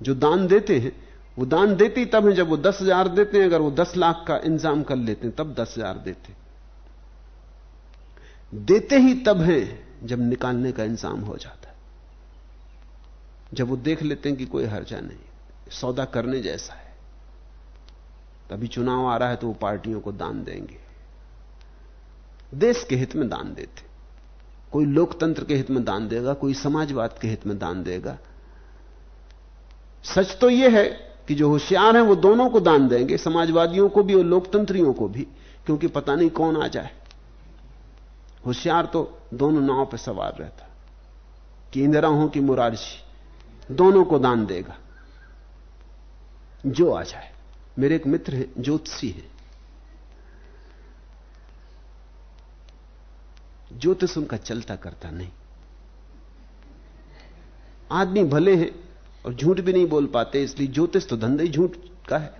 जो दान देते हैं, वो दान देते ही तब है, जब वो दस हज़ार देते हैं, अगर वो दस लाख का इंतज़ाम कर लेते हैं, तब दस हज़ार देते देते ही तब है, जब निकालने का इंतज़ाम हो जाता जब वो देख लेते हैं कि कोई हर्जा नहीं, सौदा करने जैसा है। तभी चुनाव आ रहा है तो वो पार्टियों को दान देंगे। देश के हित में दान देते। कोई लोकतंत्र के हित में दान देगा, कोई समाजवाद के हित में दान देगा। सच तो यह है कि जो होशियार हैं वो दोनों को दान देंगे, समाजवादियों को भी और लोकतंत्रियों को भी, क्योंकि पता नहीं कौन आ जाए। होशियार तो दोनों नाव पर सवार रहता। कि इंदिरा हो कि मुरारजी। दोनों को दान देगा। जो आ जाए। मेरे एक मित्र हैं, ज्योतिषी हैं। ज्योतिष उनका चलता करता नहीं। आदमी भले हैं और झूठ भी नहीं बोल पाते, इसलिए ज्योतिष तो धंधे झूठ का है।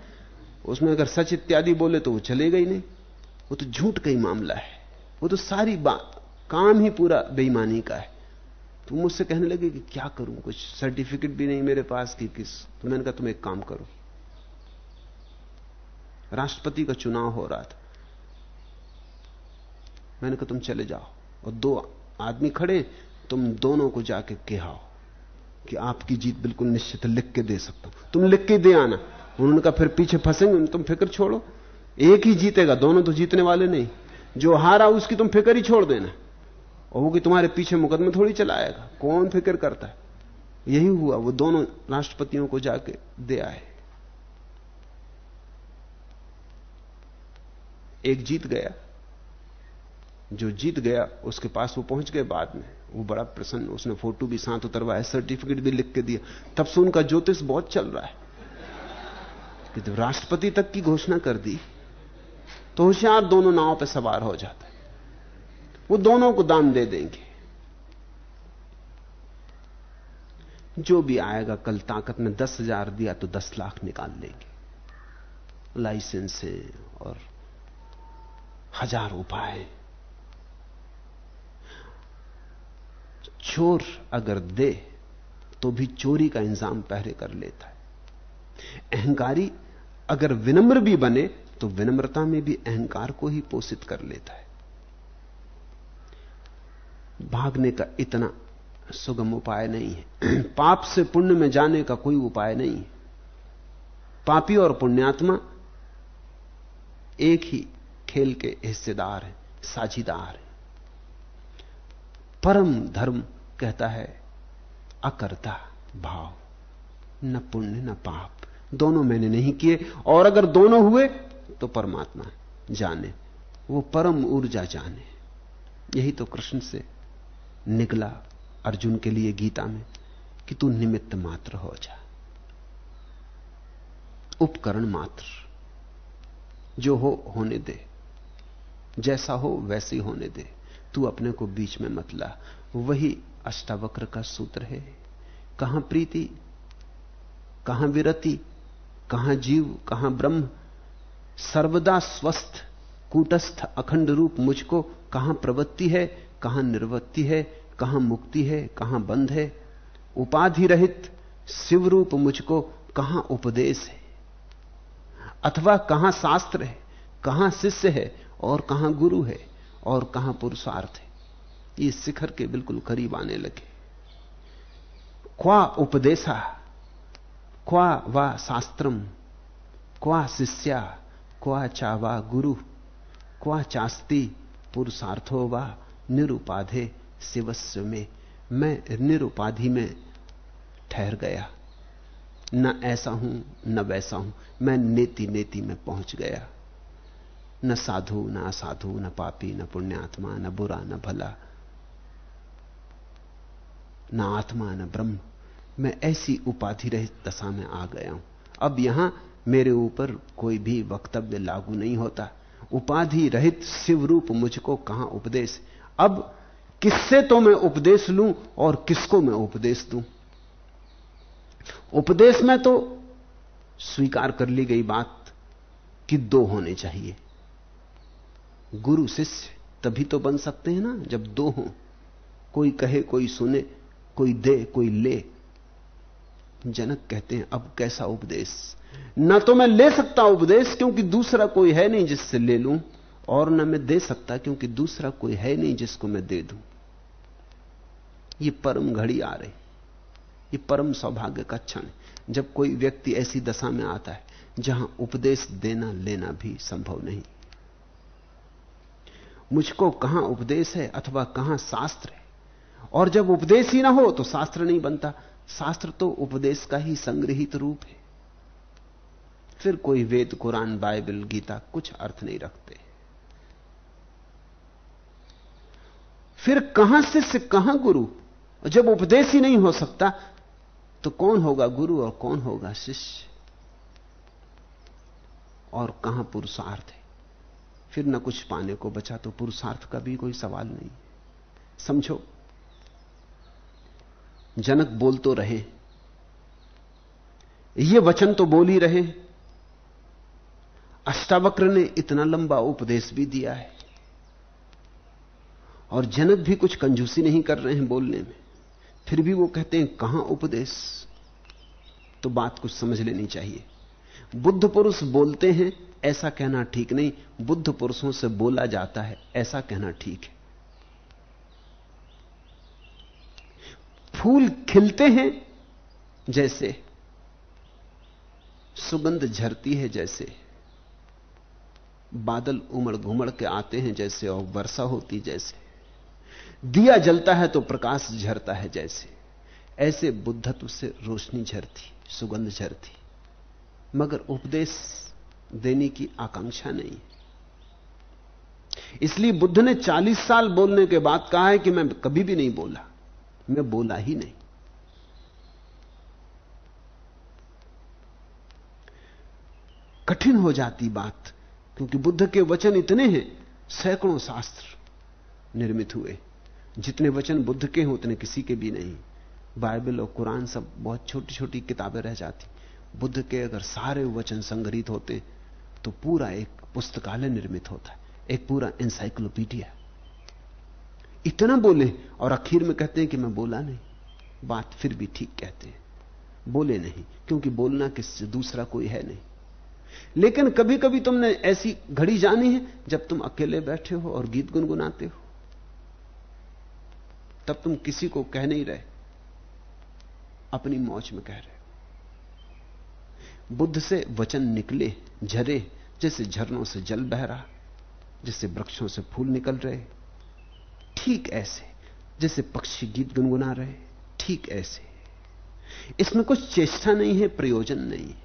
उसमें अगर सच इत्यादि बोले तो वो चलेगा ही नहीं। वो तो झूठ का ही मामला है। वो तो सारी बात, काम ही पूरा बेईमानी का है। तो मुझसे कहने लगे कि क्या करूँ? कुछ सर्टिफिकेट भी नहीं मेरे पास कि किस। तो मैंने कहा, तुम एक काम करो। राष्ट्रपति का चुनाव हो रहा था। मैंने कहा, तुम चले जाओ और दो आदमी खड़े, तुम दोनों को जाके कहाओ कि आपकी जीत बिल्कुल निश्चित लिख के दे सकता हूँ। तुम लिख के दे आना। उन्होंने कहा, फिर पीछे फंसेंगे, तुम फ़िक्र छोड़ो। एक ही जीतेगा, दोनों तो जीतने वाले नहीं। जो हारा उसकी तुम फ़िक्र ही छोड़ देना। और वो कि तुम्हारे पीछे मुकदमे थोड़ी चलाएगा। कौन फ़िक्र करता है? यही हुआ, वो दोनों राष्ट्रपतियों को जाके दे आए। एक जीत गया। जो जीत गया, उसके पास वो पहुँच गए बाद में। वो बड़ा प्रसन्न, उसने फ़ोटो भी साथ उतरवाया, सर्टिफिकेट भी लिख के दिया। तब से उनका ज्योतिष बहुत चल रहा है। कि जब राष्ट्रपति तक की घोषणा कर दी तो होशियार दोनों नाव पर सवार हो जाता है। वो दोनों को दान दे देंगे। जो भी आएगा, कल ताकत में दस हज़ार दिया तो दस लाख निकाल लेंगे। लाइसेंस है और हज़ार उपाय। चोर अगर दे तो भी चोरी का इंजाम पहले कर लेता है। अहंकारी अगर विनम्र भी बने तो विनम्रता में भी अहंकार को ही पोषित कर लेता है। भागने का इतना सुगम उपाय नहीं है। पाप से पुण्य में जाने का कोई उपाय नहीं है। पापी और पुण्यात्मा एक ही खेल के हिस्सेदार हैं, साझीदार हैं। परम धर्म कहता है, अकर्ता भाव, न पुण्य न पाप। दोनों मैंने नहीं किए, और अगर दोनों हुए तो परमात्मा जाने, वो परम ऊर्जा जाने। यही तो कृष्ण से निकला अर्जुन के लिए गीता में कि तू निमित्त मात्र हो जा। उपकरण मात्र। जो हो, होने दे। जैसा हो, वैसे होने दे। तू अपने को बीच में मत ला। वही अष्टावक्र का सूत्र है। कहाँ प्रीति, कहाँ विरति, कहाँ जीव, कहाँ ब्रह्म? सर्वदा स्वस्थ, कूटस्थ, अखंड रूप मुझको कहाँ प्रवृत्ति है? कहाँ निर्वृत्ति है, कहाँ मुक्ति है, कहाँ बंध है। उपाधि रहित शिव रूप मुझको कहाँ उपदेश है? अथवा कहाँ शास्त्र है, कहाँ शिष्य है और कहाँ गुरु है और कहाँ पुरुषार्थ है? ये शिखर के बिल्कुल करीब आने लगे। क्वा उपदेशा, क्वा वा शास्त्रम, क्वा शिष्या, क्वा चावा गुरु, क्वा चास्ती पुरुषार्थो वा निरुपाधे शिवस्व में। मैं निरुपाधि में ठहर गया। न ऐसा हूँ, न वैसा हूँ। मैं नेति नेति में पहुँच गया। न साधु, न असाधु, न पापी, न पुण्यात्मा, न बुरा, न भला। न आत्मा, न ब्रह्म। मैं ऐसी उपाधि रहित दशा में आ गया हूँ। अब यहाँ मेरे ऊपर कोई भी वक्तव्य लागू नहीं होता। उपाधि रहित शिव रूप मुझको कहाँ उपदेश अब किससे तो मैं उपदेश लूँ और किसको मैं उपदेश दूँ? उपदेश में तो स्वीकार कर ली गई बात कि दो होने चाहिए। गुरु शिष्य तभी तो बन सकते हैं ना, जब दो हों। कोई कहे, कोई सुने, कोई दे, कोई ले। जनक कहते हैं, अब कैसा उपदेश? न तो मैं ले सकता उपदेश, क्योंकि दूसरा कोई है नहीं जिससे ले लूँ। और न मैं दे सकता क्योंकि दूसरा कोई है नहीं जिसको मैं दे दूँ। ये परम घड़ी आ रही। ये परम सौभाग्य का क्षण जब कोई व्यक्ति ऐसी दशा में आता है, जहाँ उपदेश देना लेना भी संभव नहीं। मुझको कहाँ उपदेश है अथवा कहाँ शास्त्र है? और जब उपदेश ही ना हो तो शास्त्र नहीं बनता। शास्त्र तो उपदेश का ही संग्रहित रूप है। फिर कोई वेद, कुरान, बाइबल, गीता कुछ अर्थ नहीं रखते। फिर कहाँ शिष्य कहाँ गुरु? जब उपदेश ही नहीं हो सकता तो कौन होगा गुरु और कौन होगा शिष्य? और कहाँ पुरुषार्थ है? फिर न कुछ पाने को बचा तो पुरुषार्थ का भी कोई सवाल नहीं। समझो, जनक बोल तो रहे, ये वचन तो बोल ही रहे। अष्टावक्र ने इतना लंबा उपदेश भी दिया है। और जनक भी कुछ कंजूसी नहीं कर रहे हैं बोलने में। फिर भी वो कहते हैं, कहाँ उपदेश? तो बात कुछ समझ लेनी चाहिए। बुद्ध पुरुष बोलते हैं, ऐसा कहना ठीक नहीं। बुद्ध पुरुषों से बोला जाता है, ऐसा कहना ठीक है। फूल खिलते हैं जैसे, सुगंध झरती है जैसे, बादल उमड़ घुमड़ के आते हैं जैसे, और वर्षा होती जैसे। दिया जलता है तो प्रकाश झरता है जैसे। ऐसे बुद्धत्व से रोशनी झरती, सुगंध झरती। मगर उपदेश देने की आकांक्षा नहीं। इसलिए बुद्ध ने 40 साल बोलने के बाद कहा है कि मैं कभी भी नहीं बोला। मैं बोला ही नहीं। कठिन हो जाती बात, क्योंकि बुद्ध के वचन इतने हैं, सैकड़ों शास्त्र निर्मित हुए। जितने वचन बुद्ध के हैं, उतने किसी के भी नहीं। बाइबल और कुरान सब बहुत छोटी छोटी किताबें रह जाती। बुद्ध के अगर सारे वचन संग्रहित होते तो पूरा एक पुस्तकालय निर्मित होता है। एक पूरा इंसाइक्लोपीडिया इतना बोले, और आखिर में कहते हैं कि मैं बोला नहीं। बात फिर भी ठीक कहते हैं। बोले नहीं, क्योंकि बोलना किससे दूसरा कोई है नहीं। लेकिन कभी कभी तुमने ऐसी घड़ी जानी है, जब तुम अकेले बैठे हो और गीत गुनगुनाते हो। तब तुम किसी को कह नहीं रहे। अपनी मौज में कह रहे बुद्ध से वचन निकले, झरे, जैसे झरनों से जल बह रहा, जैसे वृक्षों से फूल निकल रहे। ठीक ऐसे, जैसे पक्षी गीत गुनगुना रहे। ठीक ऐसे। इसमें कुछ चेष्टा नहीं है, प्रयोजन नहीं है।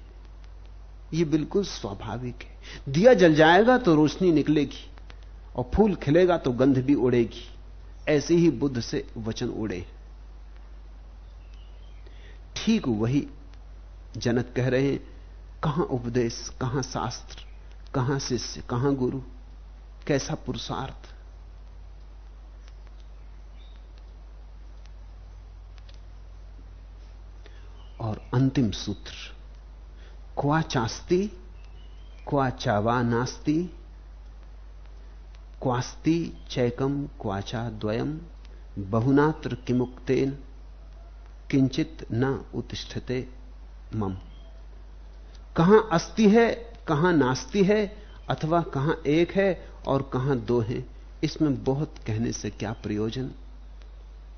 यह बिल्कुल स्वाभाविक है। दिया जल जाएगा तो रोशनी निकलेगी, और फूल खिलेगा तो गंध भी उड़ेगी। ऐसे ही बुद्ध से वचन उड़े। ठीक वही जनक कह रहे हैं, कहाँ उपदेश, कहाँ शास्त्र, कहाँ शिष्य, कहाँ गुरु, कैसा पुरुषार्थ? और अंतिम सूत्र, क्वा चास्ती, क्वा चावा नास्ती क्वास्ती चैकम क्वाचा द्वयम बहुनात्र किमुक्तेन? किंचित न उत्तिष्ठते मम। कहाँ अस्ति है, कहाँ नास्ति है, अथवा कहाँ एक है और कहाँ दो है, इसमें बहुत कहने से क्या प्रयोजन?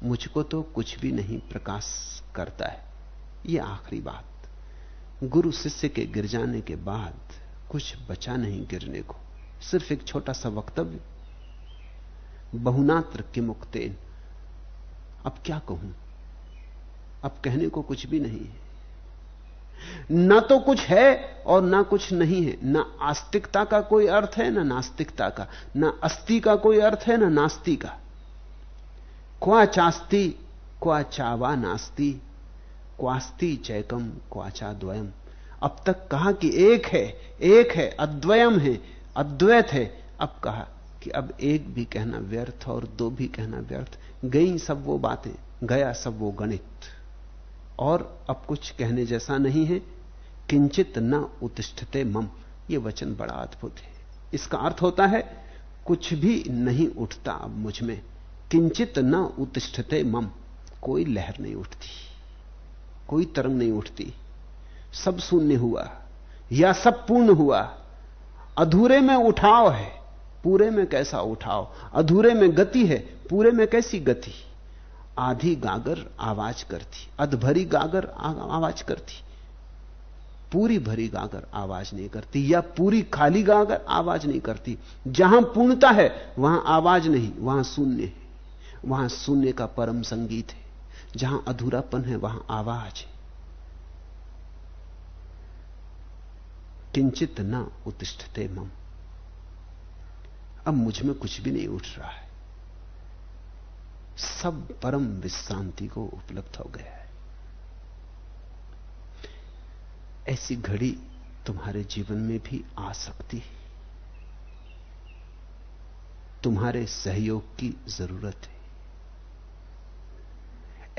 मुझको तो कुछ भी नहीं प्रकाश करता है। यह आखिरी बात। गुरु शिष्य के गिर जाने के बाद कुछ बचा नहीं गिरने को। सिर्फ़ एक छोटा सा वक्तव्य। बहुनात्र के मुक्तेन अब क्या कहूँ? अब कहने को कुछ भी नहीं है। ना तो कुछ है और ना कुछ नहीं है। ना आस्तिकता का कोई अर्थ है, ना नास्तिकता का। ना अस्थि का कोई अर्थ है, ना नास्ति का। क्वा चास्ती, क्वा चावा नास्ती। क्वास्ती चैकम क्वाचा द्वयम अब तक कहा कि एक है एक है, अद्वयम है, अद्वैत है, अब कहा कि अब एक भी कहना व्यर्थ और दो भी कहना व्यर्थ। गई सब वो बातें, गया सब वो गणित। और अब कुछ कहने जैसा नहीं है, किंचित न उत्तिष्ठते मम। यह वचन बड़ा अद्भुत है। इसका अर्थ होता है, कुछ भी नहीं उठता अब मुझमें। किंचित न उत्तिष्ठते मम। कोई लहर नहीं उठती, कोई तरंग नहीं उठती। सब शून्य हुआ, या सब पूर्ण हुआ। अधूरे में उठाव है। पूरे में कैसा उठाव, अधूरे में गति है, पूरे में कैसी गति? आधी गागर आवाज़ करती, अधभरी गागर आवाज़ करती। पूरी भरी गागर आवाज़ नहीं करती, या पूरी खाली गागर आवाज़ नहीं करती। जहाँ पूर्णता है, वहाँ आवाज़ नहीं, वहाँ शून्य है। वहाँ शून्य का परम संगीत है। जहाँ अधूरापन है, वहाँ आवाज़ है। किंचित न उत्तिष्ठते मम। अब मुझमें कुछ भी नहीं उठ रहा है। सब परम विश्रांति को उपलब्ध हो गया है। ऐसी घड़ी तुम्हारे जीवन में भी आ सकती है। तुम्हारे सहयोग की ज़रूरत है।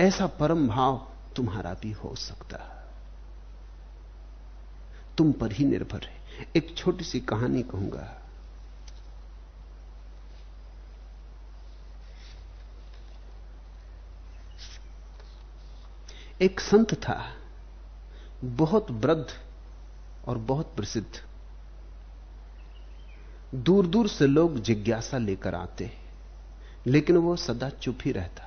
ऐसा परम भाव तुम्हारा भी हो सकता है। तुम पर ही निर्भर है। एक छोटी सी कहानी कहूँगा। एक संत था, बहुत वृद्ध और बहुत प्रसिद्ध। दूर दूर से लोग जिज्ञासा लेकर आते लेकिन वो सदा चुप ही रहता।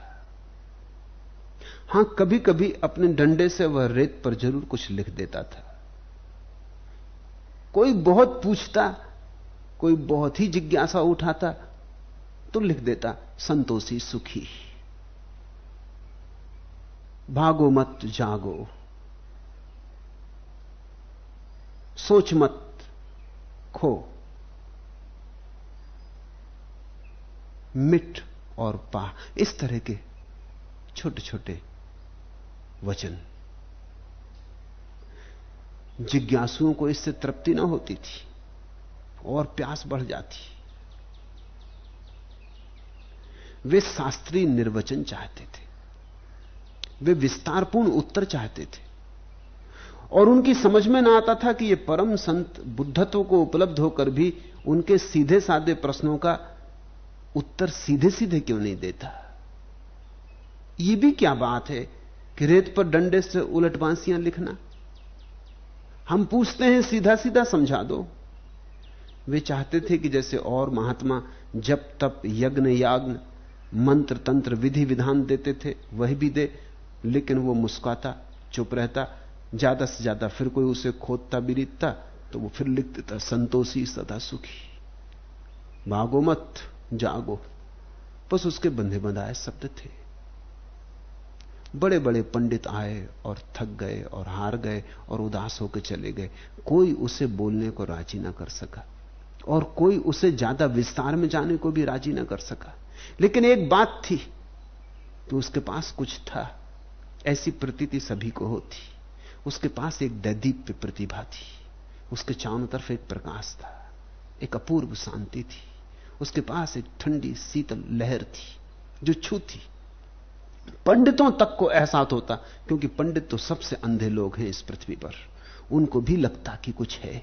हाँ कभी कभी अपने डंडे से वह रेत पर ज़रूर कुछ लिख देता था। कोई बहुत पूछता, कोई बहुत ही जिज्ञासा उठाता तो लिख देता, संतोषी सुखी। भागो मत, जागो। सोच मत, खो। मिट और पा, इस तरह के छोटे छोटे वचन। जिज्ञासुओं को इससे तृप्ति ना होती थी, और प्यास बढ़ जाती। वे शास्त्रीय निर्वचन चाहते थे। वे विस्तारपूर्ण उत्तर चाहते थे। और उनकी समझ में ना आता था कि ये परम संत बुद्धत्व को उपलब्ध होकर भी उनके सीधे साधे प्रश्नों का उत्तर सीधे सीधे क्यों नहीं देता? ये भी क्या बात है कि रेत पर डंडे से उलट बांसियाँ लिखना? हम पूछते हैं सीधा सीधा समझा दो। वे चाहते थे कि जैसे और महात्मा जब तप, यज्ञ, याग्न, मंत्र, तंत्र, विधि, विधान देते थे, वह भी दे। लेकिन वो मुस्काता चुप रहता, ज़्यादा से ज़्यादा फिर कोई उसे खोदता बिरीतता तो वो फिर लिख देता, संतोषी सदा सुखी। भागो मत, जागो। बस उसके बंधे बंधाए शब्द थे। बड़े बड़े पंडित आए और थक गए और हार गए और उदास होकर चले गए। कोई उसे बोलने को राज़ी ना कर सका और कोई उसे ज़्यादा विस्तार में जाने को भी राज़ी ना कर सका। लेकिन एक बात थी कि उसके पास कुछ था। ऐसी प्रतीति सभी को होती। उसके पास एक दैदीप्य प्रतिभा थी। उसके चारों तरफ़ एक प्रकाश था। एक अपूर्व शांति थी। उसके पास एक ठंडी, शीतल लहर थी, जो छू थी। पंडितों तक को एहसास होता, क्योंकि पंडित तो सबसे अंधे लोग हैं इस पृथ्वी पर। उनको भी लगता कि कुछ है।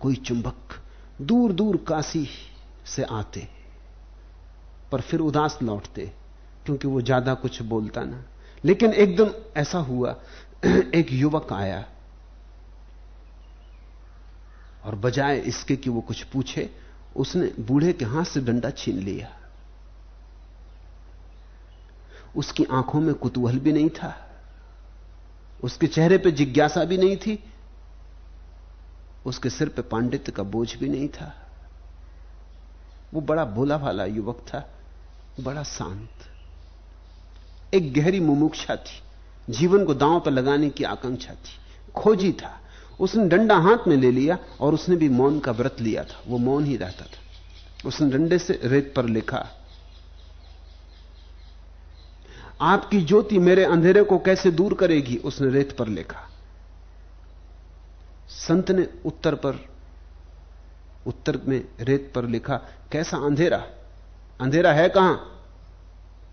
कोई चुंबक दूर दूर काशी से आते। पर फिर उदास लौटते, क्योंकि वो ज़्यादा कुछ बोलता ना। लेकिन एकदम ऐसा हुआ, एक युवक आया और बजाय इसके कि वो कुछ पूछे, उसने बूढ़े के हाथ से डंडा छीन लिया। उसकी आँखों में कुतूहल भी नहीं था, उसके चेहरे पे जिज्ञासा भी नहीं थी, उसके सिर पे पांडित्य का बोझ भी नहीं था। वो बड़ा भोला भाला युवक था, बड़ा शांत। एक गहरी मुमुक्षा थी। जीवन को दांव पर लगाने की आकांक्षा थी। खोजी था। उसने डंडा हाथ में ले लिया और उसने भी मौन का व्रत लिया था। वो मौन ही रहता था। उसने डंडे से रेत पर लिखा, आपकी ज्योति मेरे अंधेरे को कैसे दूर करेगी? उसने रेत पर लिखा। संत ने उत्तर पर, उत्तर में रेत पर लिखा, कैसा अंधेरा? अंधेरा है कहाँ?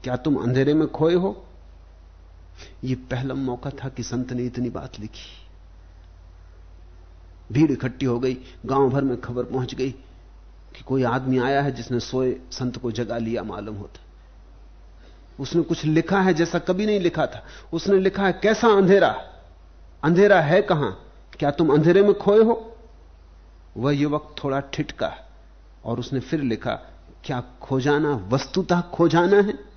क्या तुम अंधेरे में खोए हो? यह पहला मौका था कि संत ने इतनी बात लिखी। भीड़ इकट्ठी हो गई, गाँव भर में खबर पहुँच गई कि कोई आदमी आया है जिसने सोए संत को जगा लिया मालूम होता। उसने कुछ लिखा है जैसा कभी नहीं लिखा था। उसने लिखा है, कैसा अंधेरा? अंधेरा है कहाँ? क्या तुम अंधेरे में खोए हो? वह युवक थोड़ा ठिटका और उसने फिर लिखा, क्या खोजाना, वस्तुतः खो जाना है?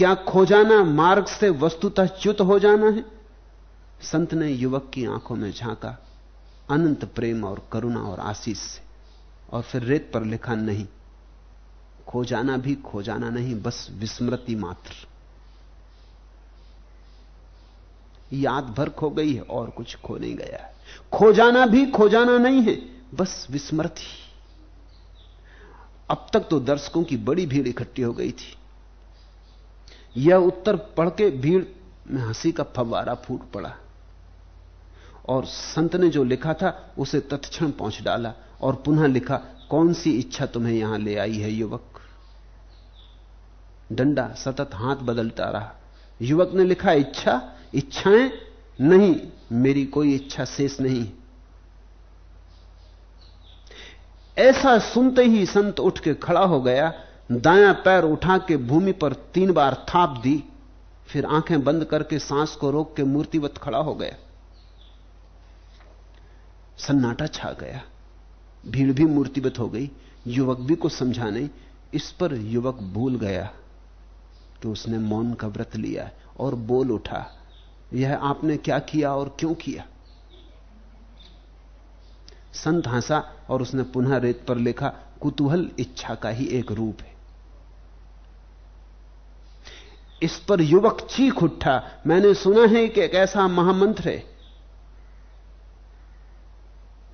क्या खो जाना मार्ग से वस्तुतः च्युत हो जाना है? संत ने युवक की आँखों में झांका, अनंत प्रेम और करुणा और आशीष से, और फिर रेत पर लिखा, नहीं खो जाना भी खो जाना नहीं, बस विस्मृति मात्र। याद भर खो गई है, और कुछ खो नहीं गया है। खो जाना भी खो जाना नहीं है, बस विस्मृति। अब तक तो दर्शकों की बड़ी भीड़ इकट्ठी हो गई थी। यह उत्तर पढ़ के भीड़ में हँसी का फवारा फूट पड़ा। और संत ने जो लिखा था, उसे तत्क्षण पहुँच डाला और पुनः लिखा, कौन सी इच्छा तुम्हें यहाँ ले आई है, युवक? डंडा सतत हाथ बदलता रहा। युवक ने लिखा, इच्छा? इच्छाएँ? नहीं, मेरी कोई इच्छा शेष नहीं। ऐसा सुनते ही संत उठ के खड़ा हो गया दायां पैर उठा के भूमि पर तीन बार थाप दी, फिर आँखें बंद करके सांस को रोक के मूर्तिवत खड़ा हो गया। सन्नाटा छा गया। भीड़ भी मूर्तिवत हो गई। युवक भी कुछ समझा नहीं। इस पर युवक भूल गया। कि उसने मौन का व्रत लिया और बोल उठा, यह आपने क्या किया और क्यों किया? संत हंसा और उसने पुनः रेत पर लिखा, कुतूहल इच्छा का ही एक रूप है। इस पर युवक चीख उठा। मैंने सुना है कि एक ऐसा महामंत्र है,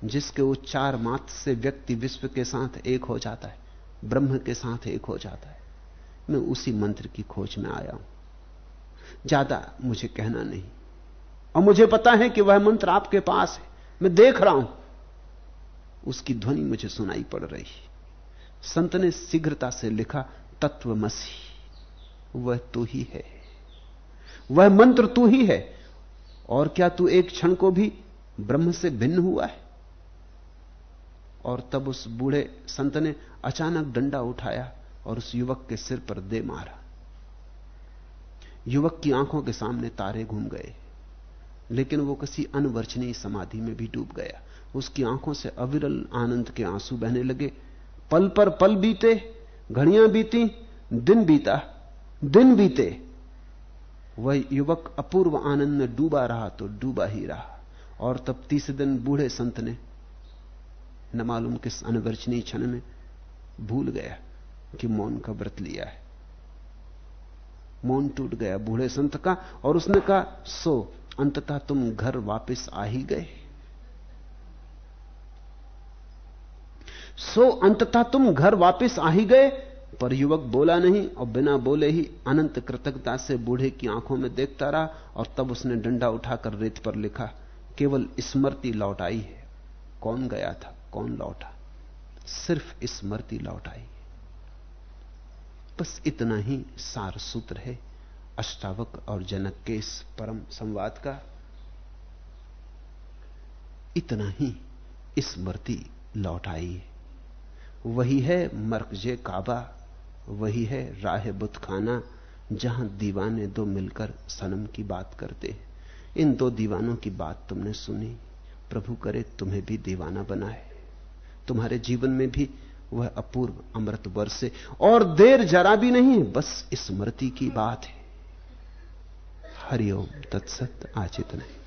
जिसके उच्चार मात्र से व्यक्ति विश्व के साथ एक हो जाता है, ब्रह्म के साथ एक हो जाता है। मैं उसी मंत्र की खोज में आया हूँ। ज़्यादा मुझे कहना नहीं। और मुझे पता है कि वह मंत्र आपके पास है। मैं देख रहा हूँ। उसकी ध्वनि मुझे सुनाई पड़ रही। संत ने शीघ्रता से लिखा तत्वमसी वह तू ही है। वह मंत्र तू ही है। और क्या तू एक क्षण को भी ब्रह्म से भिन्न हुआ है? और तब उस बूढ़े संत ने अचानक डंडा उठाया और उस युवक के सिर पर दे मारा। युवक की आँखों के सामने तारे घूम गए, लेकिन वो किसी अनवर्चनीय समाधि में भी डूब गया। उसकी आँखों से अविरल आनंद के आँसू बहने लगे। पल पर पल बीते, घड़ियाँ बीती, दिन बीता। दिन बीते, वह युवक अपूर्व आनंद में डूबा रहा तो डूबा ही रहा। और तब तीसरे दिन बूढ़े संत ने, न मालूम किस अनवर्चनीय क्षण में, भूल गया कि मौन का व्रत लिया है। मौन टूट गया बूढ़े संत का और उसने कहा, सो, अंततः तुम घर वापस आ ही गए। सो, अंततः तुम घर वापस आ ही गए पर युवक बोला नहीं और बिना बोले ही अनंत कृतज्ञता से बूढ़े की आँखों में देखता रहा और तब उसने डंडा उठाकर रेत पर लिखा, केवल स्मृति लौट आई है। कौन गया था? कौन लौटा? सिर्फ़ स्मृति लौट आई बस इतना ही सार सूत्र है अष्टावक और जनक के इस परम संवाद का। इतना ही स्मृति लौट आई है। वही है मरकजे काबा वही है राह बुतखाना जहाँ दीवाने दो मिलकर सनम की बात करते हैं। इन दो दीवानों की बात तुमने सुनी। प्रभु करे तुम्हें भी दीवाना बनाए। तुम्हारे जीवन में भी वह अपूर्व अमृत वर्षे और देर जरा भी नहीं है बस स्मृति की बात है। हरिओम, तत्सत, आचित नहीं।